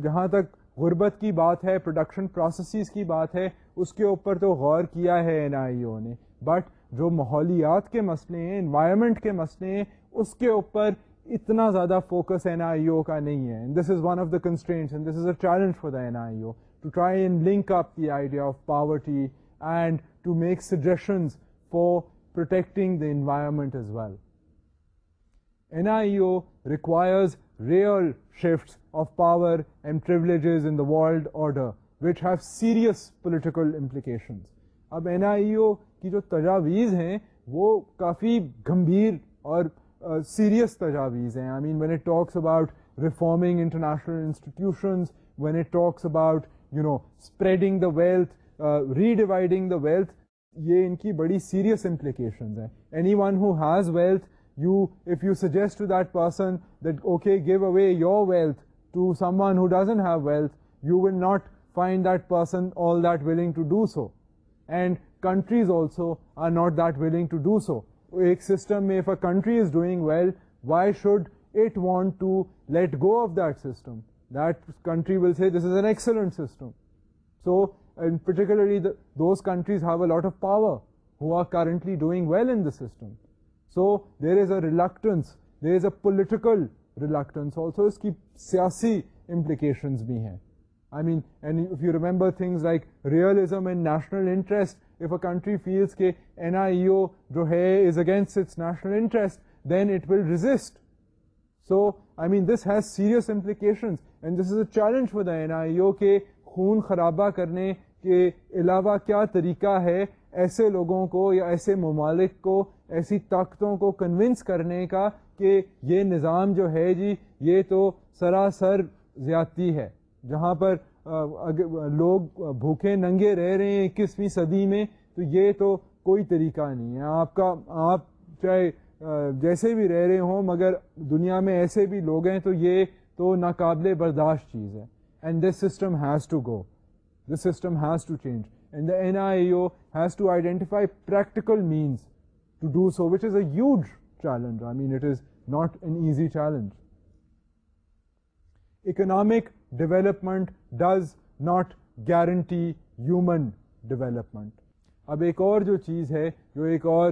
جہاں تک غربت کی بات ہے پروڈکشن پروسیسز کی بات ہے اس کے اوپر تو غور کیا ہے این آئی او نے بٹ جو ماحولیات کے مسئلے ہیں انوائرمنٹ کے مسئلے ہیں اس کے اوپر اتنا زیادہ فوکس این آئی او کا نہیں ہے this is one of the constraints this is a challenge for the N I O to try and link up the idea of poverty and to make suggestions for protecting the environment as well N I O requires real shift of power and privileges in the world order which have serious political implications اب N I O کی جو تجاویز ہیں وہ کافی گمبھیر اور serious تجاویز ہیں I mean when he talks about reforming international institutions when he talks about you know spreading the wealth redividing the wealth یہ ان کی بڑی سیریس امپلیکیشنز ہیں anyone who has wealth you if you suggest to that person that okay give away your wealth to someone who doesn't have wealth you will not find that person all that willing to do so and countries also are not that willing to do so ایک system میں if a country is doing well why should it want to let go of that system that country will say this is an excellent system so particularly those countries have a lot of power who are currently doing well in the system so there is a reluctance there is a political reluctance also اس کی سیاسی implications بھی ہیں I mean remember things like realism and national interest country feels کے N I O جو ہے خون خرابہ کرنے کے علاوہ کیا طریقہ ہے ایسے لوگوں کو یا ایسے ممالک کو ایسی طاقتوں کو کنوینس کرنے کا کہ یہ نظام جو ہے جی یہ تو سراسر زیادتی ہے جہاں پر اگر لوگ بھوکے ننگے رہ رہے ہیں اکیسویں صدی میں تو یہ تو کوئی طریقہ نہیں ہے آپ کا آپ چاہے جیسے بھی رہ رہے ہوں مگر دنیا میں ایسے بھی لوگ ہیں تو یہ تو ناقابل برداشت چیز ہے and this system has to go this system has to change and the N I O has to identify practical means to do so which is a huge challenge I mean it is not an easy challenge economic development does not guarantee human development اب ایک اور جو چیز ہے جو ایک اور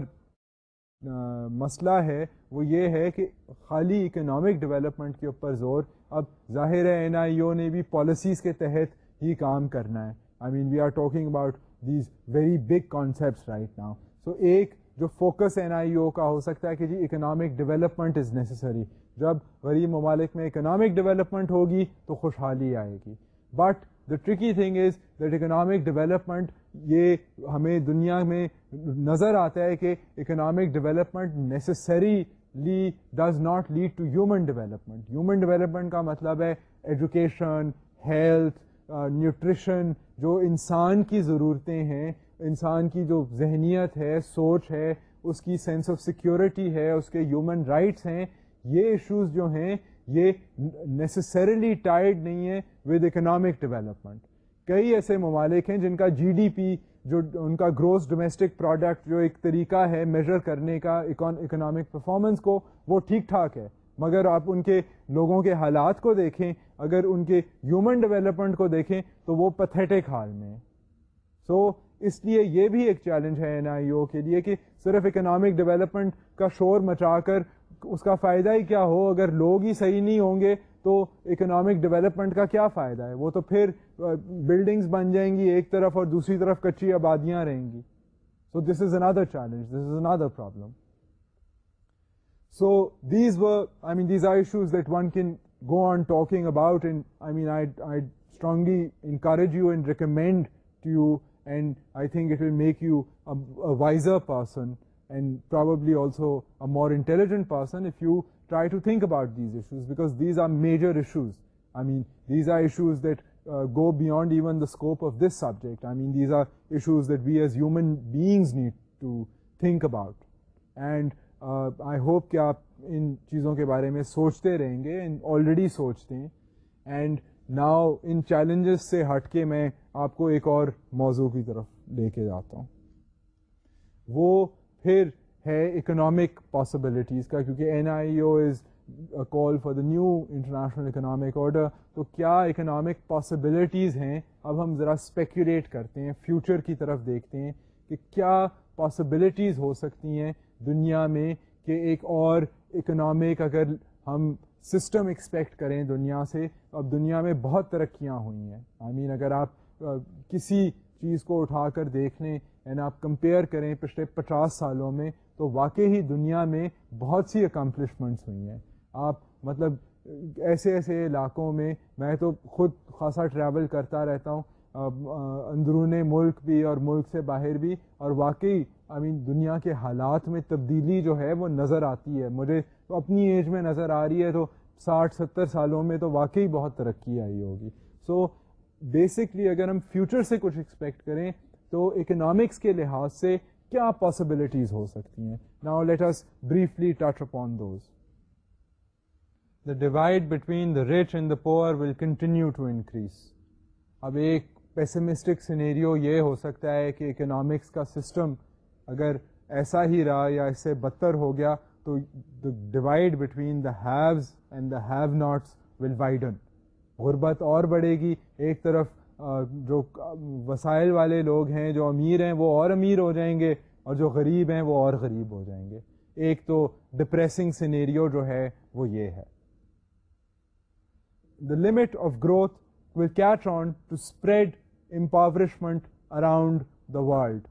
مسئلہ ہے وہ یہ ہے کہ خالی اکنامک ڈیولپمنٹ کے اوپر زور اب ظاہر ہے این آئی او نے بھی پالیسیز کے تحت ہی کام کرنا ہے I mean we are talking about these very big concepts right now so ایک جو فوکس این آئی او کا ہو سکتا ہے کہ جی اکنامک ڈیولپمنٹ از نیسسری جب غریب ممالک میں اکنامک ڈیولپمنٹ ہوگی تو خوشحالی آئے گی but the tricky thing is that economic development یہ ہمیں دنیا میں نظر آتا ہے کہ economic development necessarily does not lead to human development human development کا مطلب ہے ایجوکیشن ہیلتھ نیوٹریشن جو انسان کی ضرورتیں ہیں انسان کی جو ذہنیت ہے سوچ ہے اس کی سینس آف سیکیورٹی ہے اس کے ہیومن رائٹس ہیں یہ ایشوز جو ہیں یہ نیسسریلی ٹائڈ نہیں ہے ود اکنامک ڈیولپمنٹ کئی ایسے ممالک ہیں جن کا جی ڈی پی جو ان کا گروس ڈومیسٹک پروڈکٹ جو ایک طریقہ ہے میجر کرنے کا اکنامک پرفارمنس کو وہ ٹھیک ٹھاک ہے مگر آپ ان کے لوگوں کے حالات کو دیکھیں اگر ان کے ہیومن ڈیولپمنٹ کو دیکھیں تو وہ پتھیٹک حال میں سو so, اس لیے یہ بھی ایک چیلنج ہے این آئی او کے لیے کہ صرف اکنامک ڈیولپمنٹ کا شور مچا کر اس کا فائدہ ہی کیا ہو اگر لوگ ہی صحیح نہیں ہوں گے تو اکنامک ڈیولپمنٹ کا کیا فائدہ ہے وہ تو پھر بلڈنگس بن جائیں گی ایک طرف اور دوسری طرف کچی آبادیاں رہیں گی so this is another challenge this is another problem so these I mean these are issues that one can go on talking about I I I mean strongly encourage you and recommend to you and I think it will make you wiser person and probably also a more intelligent person if you try to think about issues that go beyond even the scope of this subject human beings need to think about and I hope کہ آپ ان چیزوں کے بارے میں سوچتے رہیں گے already سوچتے ہیں اینڈ ناؤ ان چیلنجز سے ہٹ کے میں آپ کو ایک اور موضوع کی طرف لے کے جاتا ہوں وہ پھر ہے اکنامک پاسبلٹیز کا کیونکہ N I O is call for the new international economic order تو کیا اکنامک پاسبلٹیز ہیں اب ہم ذرا اسپیکولیٹ کرتے ہیں فیوچر کی طرف دیکھتے ہیں کہ کیا پاسبلٹیز ہو سکتی ہیں دنیا میں کہ ایک اور اکنامک اگر ہم سسٹم ایکسپیکٹ کریں دنیا سے تو اب دنیا میں بہت ترقیاں ہوئی ہیں آئی I مین mean, اگر آپ کسی چیز کو اٹھا کر دیکھ لیں اینڈ آپ کمپیئر کریں پچھلے پچاس سالوں میں تو واقعی ہی دنیا میں بہت سی اکمپلشمنٹس ہوئی ہیں آپ مطلب ایسے ایسے علاقوں میں میں تو خود خاصا ٹریول کرتا رہتا ہوں اندرون ملک بھی اور ملک سے باہر بھی اور واقعی آئی مین دنیا کے حالات میں تبدیلی جو ہے وہ نظر آتی ہے مجھے اپنی ایج میں نظر آ رہی ہے تو ساٹھ ستر سالوں میں تو واقعی بہت ترقی آئی ہوگی سو so, بیسکلی اگر ہم فیوچر سے کچھ ایکسپیکٹ کریں تو اکنامکس کے لحاظ سے کیا پاسبلٹیز ہو سکتی ہیں now let us briefly touch upon those the divide between the rich and the will continue to increase اب ایک پیسمسٹک سینیریو یہ ہو سکتا ہے کہ اکنامکس کا سسٹم اگر ایسا ہی رہا یا اس سے بدتر ہو گیا تو the divide between the haves and the have nots will widen غربت اور بڑھے گی ایک طرف جو وسائل والے لوگ ہیں جو امیر ہیں وہ اور امیر ہو جائیں گے اور جو غریب ہیں وہ اور غریب ہو جائیں گے ایک تو ڈپریسنگ سینیریو جو ہے وہ یہ ہے the limit of growth will catch on to spread impoverishment around the world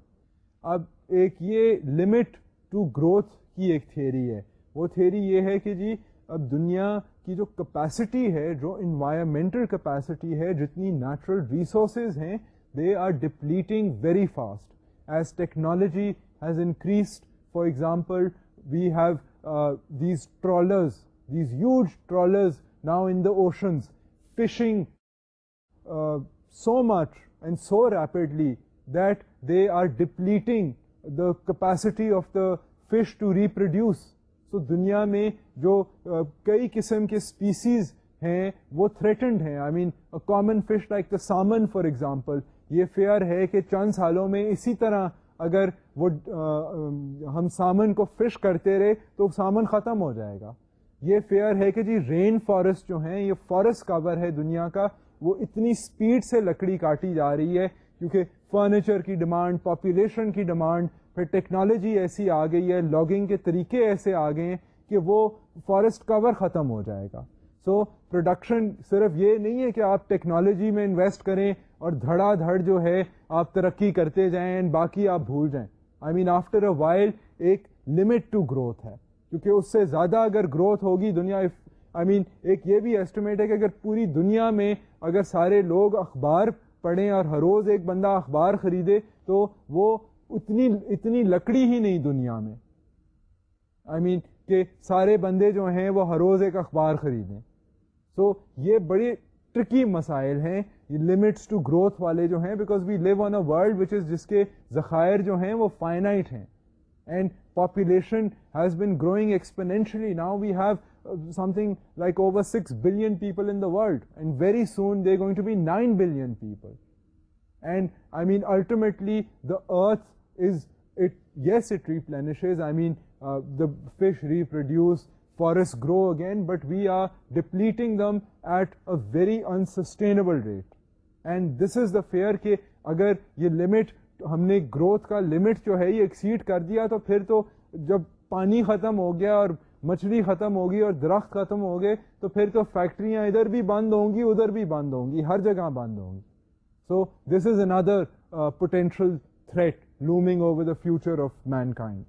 اب ایک یہ لمٹ ٹو گروتھ کی ایک تھیری ہے وہ تھیری یہ ہے کہ جی اب دنیا کی جو کپیسٹی ہے جو انوائرمنٹل کیپیسٹی ہے جتنی نیچرل ریسورسز ہیں they are depleting very fast as technology has increased for example we have these trawlers these huge trawlers now in the oceans fishing so much and so rapidly that they are depleting the capacity of the fish to reproduce دنیا میں جو کئی قسم کے species ہیں وہ threatened ہیں I mean common fish like the salmon for example یہ فیئر ہے کہ چند سالوں میں اسی طرح اگر وہ ہم سامن کو فش کرتے رہے تو سامن ختم ہو جائے گا یہ فیئر ہے کہ جی رین فارسٹ جو ہیں یہ فارسٹ کور ہے دنیا کا وہ اتنی سپیڈ سے لکڑی کاٹی جا رہی ہے کیونکہ فرنیچر کی ڈیمانڈ پاپولیشن کی ڈیمانڈ پھر ٹیکنالوجی ایسی آ گئی ہے لاگنگ کے طریقے ایسے آ گئے ہیں کہ وہ فارسٹ کور ختم ہو جائے گا سو پروڈکشن صرف یہ نہیں ہے کہ آپ ٹیکنالوجی میں انویسٹ کریں اور دھڑا دھڑ جو ہے آپ ترقی کرتے جائیں باقی آپ بھول جائیں I mean after a wild ایک لمٹ ٹو گروتھ ہے کیونکہ اس سے زیادہ اگر گروتھ ہوگی دنیا آئی مین ایک یہ بھی ایسٹیمیٹ ہے کہ اگر پوری دنیا میں اگر سارے لوگ اخبار پڑھیں اور ہر روز ایک بندہ اخبار خریدے تو وہ اتنی اتنی لکڑی ہی نہیں دنیا میں آئی I مین mean, کہ سارے بندے جو ہیں وہ ہر روز ایک اخبار خریدیں سو یہ بڑے ٹرکی مسائل ہیں لمٹس ٹو گروتھ والے جو ہیں because we live on a world which is جس کے ذخائر جو ہیں وہ فائنائٹ ہیں and population has been growing exponentially now we have something like over six billion people in the world and very soon they going to be nine billion people and I mean ultimately the earth is it is it replenishes I mean the fish reproduce forest grow again but we are depleting them at a very unsustainable rate and this is the fear کہ اگر یہ limit ہم نے growth کا limit جو ہے یہ exceed کر دیا تو پھر تو جب پانی ختم ہو گیا اور مچھلی ختم ہوگی اور درخت ختم ہو گئے تو پھر تو فیکٹریاں ادھر بھی بند ہوں گی ادھر بھی بند ہوں گی ہر جگہ بند ہوں گی so this is under potential threat looming over the future of mankind.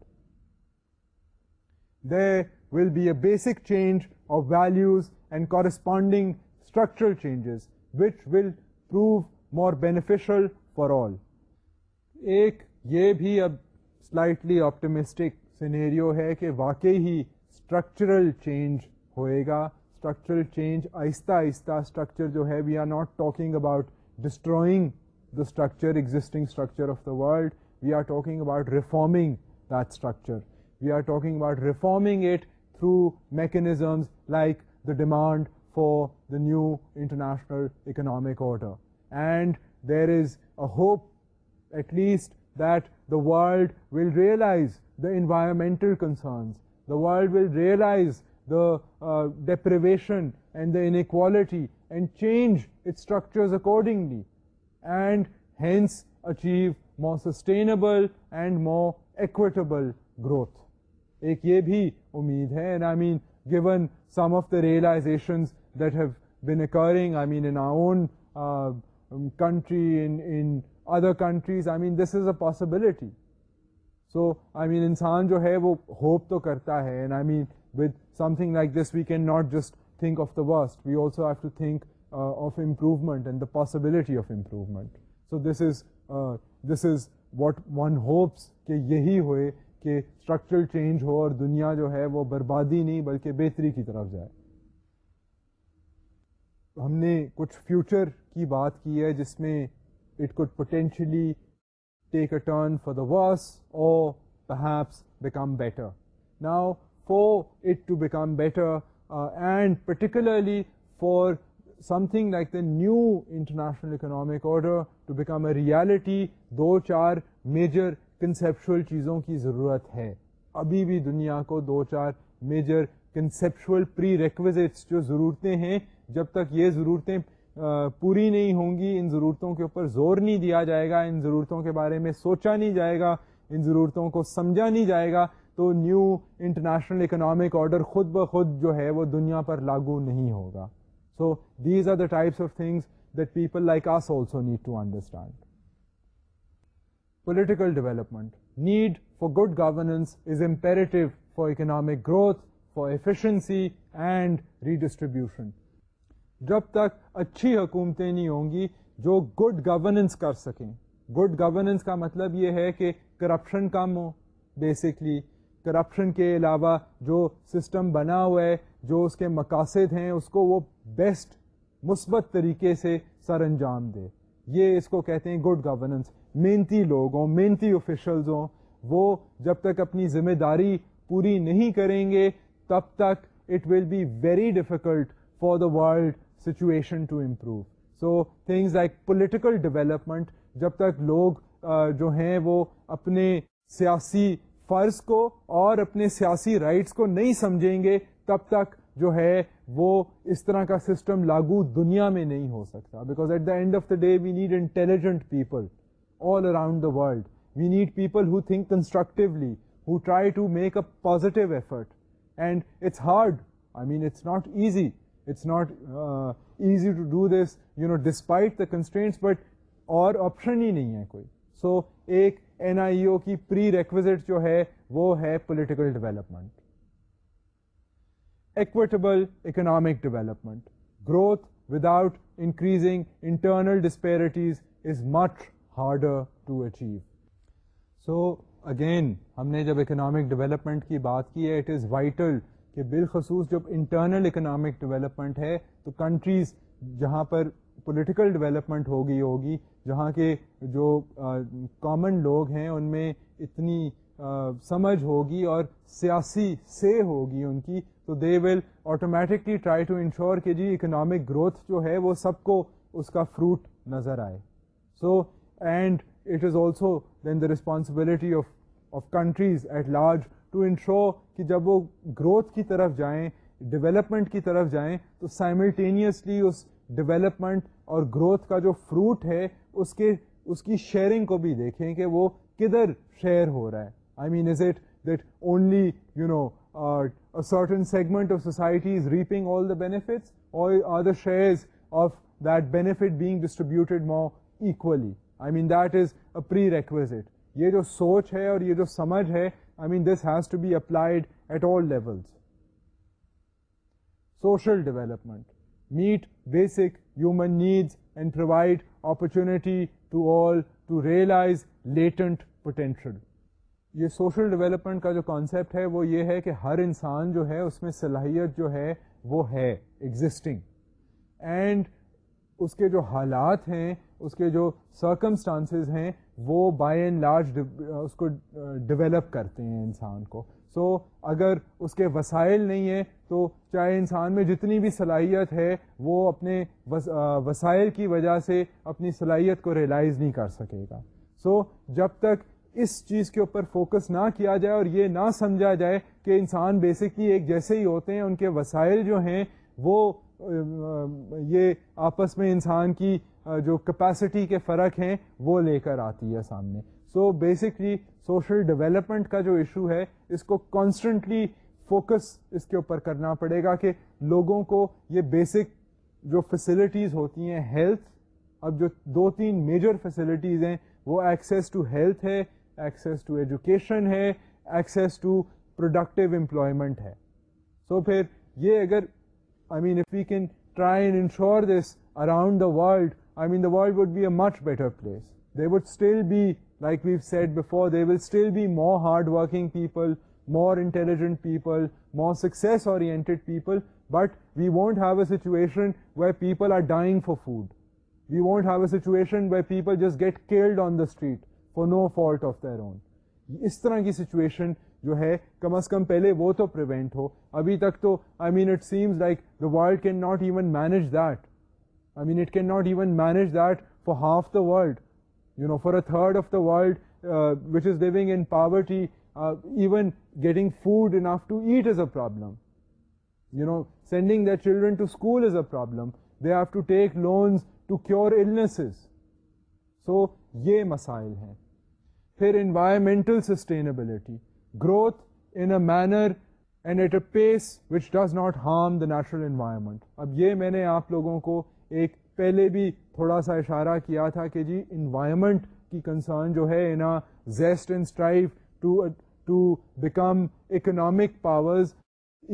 There will be a basic change of values and corresponding structural changes which will prove more beneficial for all. ایک یہ بھی اب slightly optimistic scenario ہے کہ واقعی structural change ہوئے گا structural change آہستہ آہستہ اسٹرکچر جو ہے we are not talking about destroying the structure existing structure of the world We are talking about reforming that structure. We are talking about reforming it through mechanisms like the demand for the new international economic order. And there is a hope, at least, that the world will realize the environmental concerns. The world will realize the uh, deprivation and the inequality and change its structures accordingly, and hence achieve more sustainable and more equitable growth ایک یہ بھی امید ہے and I mean given some of the realisations that have been occurring I mean in country in other countries I mean this is a possibility so I mean انسان جو ہے وہ hope تو کرتا ہے and I mean with something like this we can not just think of the worst we also have to think of improvement and the possibility of improvement so this is this is what one hopes کہ یہی ہوئے کہ structural change ہو اور دنیا جو ہے وہ بربادی نہیں بلکہ بہتری کی طرف جائے ہم نے کچھ فیوچر کی بات کی ہے جس میں it could potentially take a turn for the worse or perhaps become better now for it to become better and particularly for something like the new international economic to to become a reality دو چار major conceptual چیزوں کی ضرورت ہے ابھی بھی دنیا کو دو چار میجر کنسیپشل پری ریکوزٹس جو ضرورتیں ہیں جب تک یہ ضرورتیں پوری نہیں ہوں گی ان ضرورتوں کے اوپر زور نہیں دیا جائے گا ان ضرورتوں کے بارے میں سوچا نہیں جائے گا ان ضرورتوں کو سمجھا نہیں جائے گا تو نیو انٹرنیشنل اکنامک آرڈر خود بخود جو ہے وہ دنیا پر لاگو نہیں ہوگا these are types of is imperative like political development need for good redistribution. جب تک اچھی حکومتیں نہیں ہوں گی جو گڈ گورننس کر سکیں گڈ گورننس کا مطلب یہ ہے کہ کرپشن کم ہو بیسکلی کرپشن کے علاوہ جو سسٹم بنا ہوا ہے جو اس کے مقاصد ہیں اس کو وہ بیسٹ مثبت طریقے سے سر انجام دے یہ اس کو کہتے ہیں گڈ گورننس محنتی لوگ ہوں محنتی آفیشلز ہوں وہ جب تک اپنی ذمہ داری پوری نہیں کریں گے تب تک it will be very difficult for the world situation to improve so things like political development جب تک لوگ جو ہیں وہ اپنے سیاسی فرض کو اور اپنے سیاسی رائٹس کو نہیں سمجھیں گے تب تک جو ہے وہ اس طرح کا سسٹم لاگو دنیا میں نہیں ہو سکتا because at the end of the day we need intelligent people all around the world we need people who think constructively who try to make a positive effort and it's hard I mean it's not easy it's not easy to do this you know despite the constraints but اور option ہی نہیں ہے کوئی سو so, ایک N I O کی پری requisite جو ہے وہ ہے political development equitable economic development. Growth without increasing internal disparities is much harder to achieve. So again, ہم نے جب economic development کی بات کی ہے it is vital کہ بالخصوص جب انٹرنل اکنامک ڈیولپمنٹ ہے تو کنٹریز جہاں پر پولیٹیکل ڈیولپمنٹ ہوگی ہوگی جہاں کے جو کامن لوگ ہیں ان میں اتنی سمجھ ہوگی اور سیاسی سے ہوگی ان کی تو they will automatically try to ensure کہ جی اکنامک گروتھ جو ہے وہ سب کو اس کا فروٹ نظر آئے so and it is also then the responsibility of of countries at large to ensure کہ جب وہ گروتھ کی طرف جائیں ڈیولپمنٹ کی طرف جائیں تو سائملٹینیسلی اس ڈیولپمنٹ اور گروتھ کا جو فروٹ ہے اس کے اس کی شیئرنگ کو بھی دیکھیں کہ وہ کدھر شیئر ہو رہا ہے segment of society shares of the benefit being distributed more equally I mean that is requires یہ جو سوچ ہے اور یہ جو سمجھ ہے I mean this has to be applied at all level social development meet basic human needs and provide opportunity to all to realise latent potential یہ سوشل ڈیولپمنٹ کا جو کانسیپٹ ہے وہ یہ ہے کہ ہر انسان جو ہے اس میں صلاحیت جو ہے وہ ہے ایگزسٹنگ اینڈ اس کے جو حالات ہیں اس کے جو سرکمسٹانسز ہیں وہ بائی اینڈ لارج اس کو ڈیولپ کرتے ہیں انسان کو سو so, اگر اس کے وسائل نہیں ہیں تو چاہے انسان میں جتنی بھی صلاحیت ہے وہ اپنے وسائل کی وجہ سے اپنی صلاحیت کو ریلائز نہیں کر سکے گا سو so, جب تک اس چیز کے اوپر فوکس نہ کیا جائے اور یہ نہ سمجھا جائے کہ انسان بیسکلی ایک جیسے ہی ہوتے ہیں ان کے وسائل جو ہیں وہ یہ آپس میں انسان کی جو کیپیسٹی کے فرق ہیں وہ لے کر آتی ہے سامنے سو بیسکلی سوشل ڈیولپمنٹ کا جو ایشو ہے اس کو کانسٹنٹلی فوکس اس کے اوپر کرنا پڑے گا کہ لوگوں کو یہ بیسک جو فیسلٹیز ہوتی ہیں ہیلتھ اب جو دو تین میجر فیسلٹیز ہیں وہ ایکسیس ٹو ہیلتھ ہے ایکسیس ٹو ایجوکیشن ہے ایکسیس ٹو پروڈکٹیو امپلائمنٹ ہے سو پھر یہ اگر I mean if you can try and ensure this around the world I mean the world would be a much better place they would still be like we've said before they will still be more hard working people more intelligent people more success oriented people but we won't have a situation why people are dying for food we won't have a situation why people just get killed on the street no fault of their own اس طرح کی situation جو ہے کم از کم پہلے وہ تو prevent ہو ابھی تک تو I mean it seems like the world can not even manage that I mean it can not even manage that for half the world you know for a third of the world which is living in poverty even getting food to eat is a problem you know sending the children to school is a problem they have to to take cure illnesses so یہ مسائل ہیں پھر environmental sustainability growth in a manner and at a pace which does not harm the natural environment اب یہ میں نے آپ لوگوں کو ایک پہلے بھی تھوڑا سا اشارہ کیا تھا کہ جی انوائرمنٹ کی کنسرن جو ہے in zest and strife to become economic powers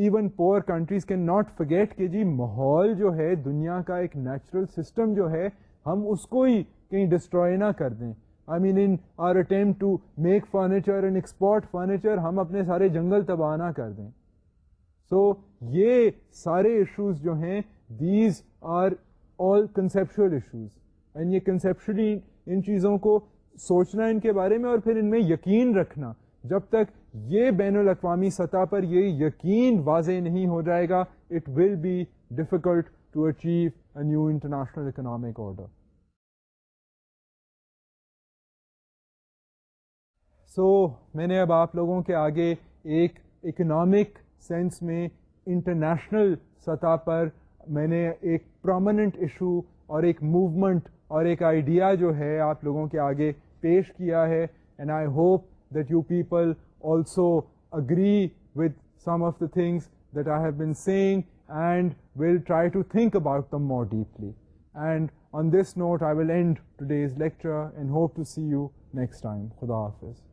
even poor countries can not forget کہ جی ماحول جو ہے دنیا کا ایک نیچرل سسٹم جو ہے ہم اس کو ہی کہیں ڈسٹروائے نہ کر دیں I mean in our attempt to make furniture and export furniture ہم اپنے سارے جنگل تباہ نہ کر دیں سو یہ سارے ایشوز جو ہیں these are all conceptual issues and یہ کنسیپشلی ان چیزوں کو سوچنا ان کے بارے میں اور پھر ان میں یقین رکھنا جب تک یہ بین الاقوامی سطح پر یہ یقین واضح نہیں ہو جائے گا it will be difficult to achieve a new international economic order so میں نے اب آپ لوگوں کے آگے ایک اکنامک سینس میں انٹرنیشنل سطح پر میں نے ایک پروماننٹ ایشو اور ایک موومنٹ اور ایک آئیڈیا جو ہے آپ لوگوں کے آگے پیش کیا ہے and I hope that you people also agree with some of the things that I have been saying and will try to think about them more deeply and on this note I will end today's lecture and hope to see you next time خدا حافظ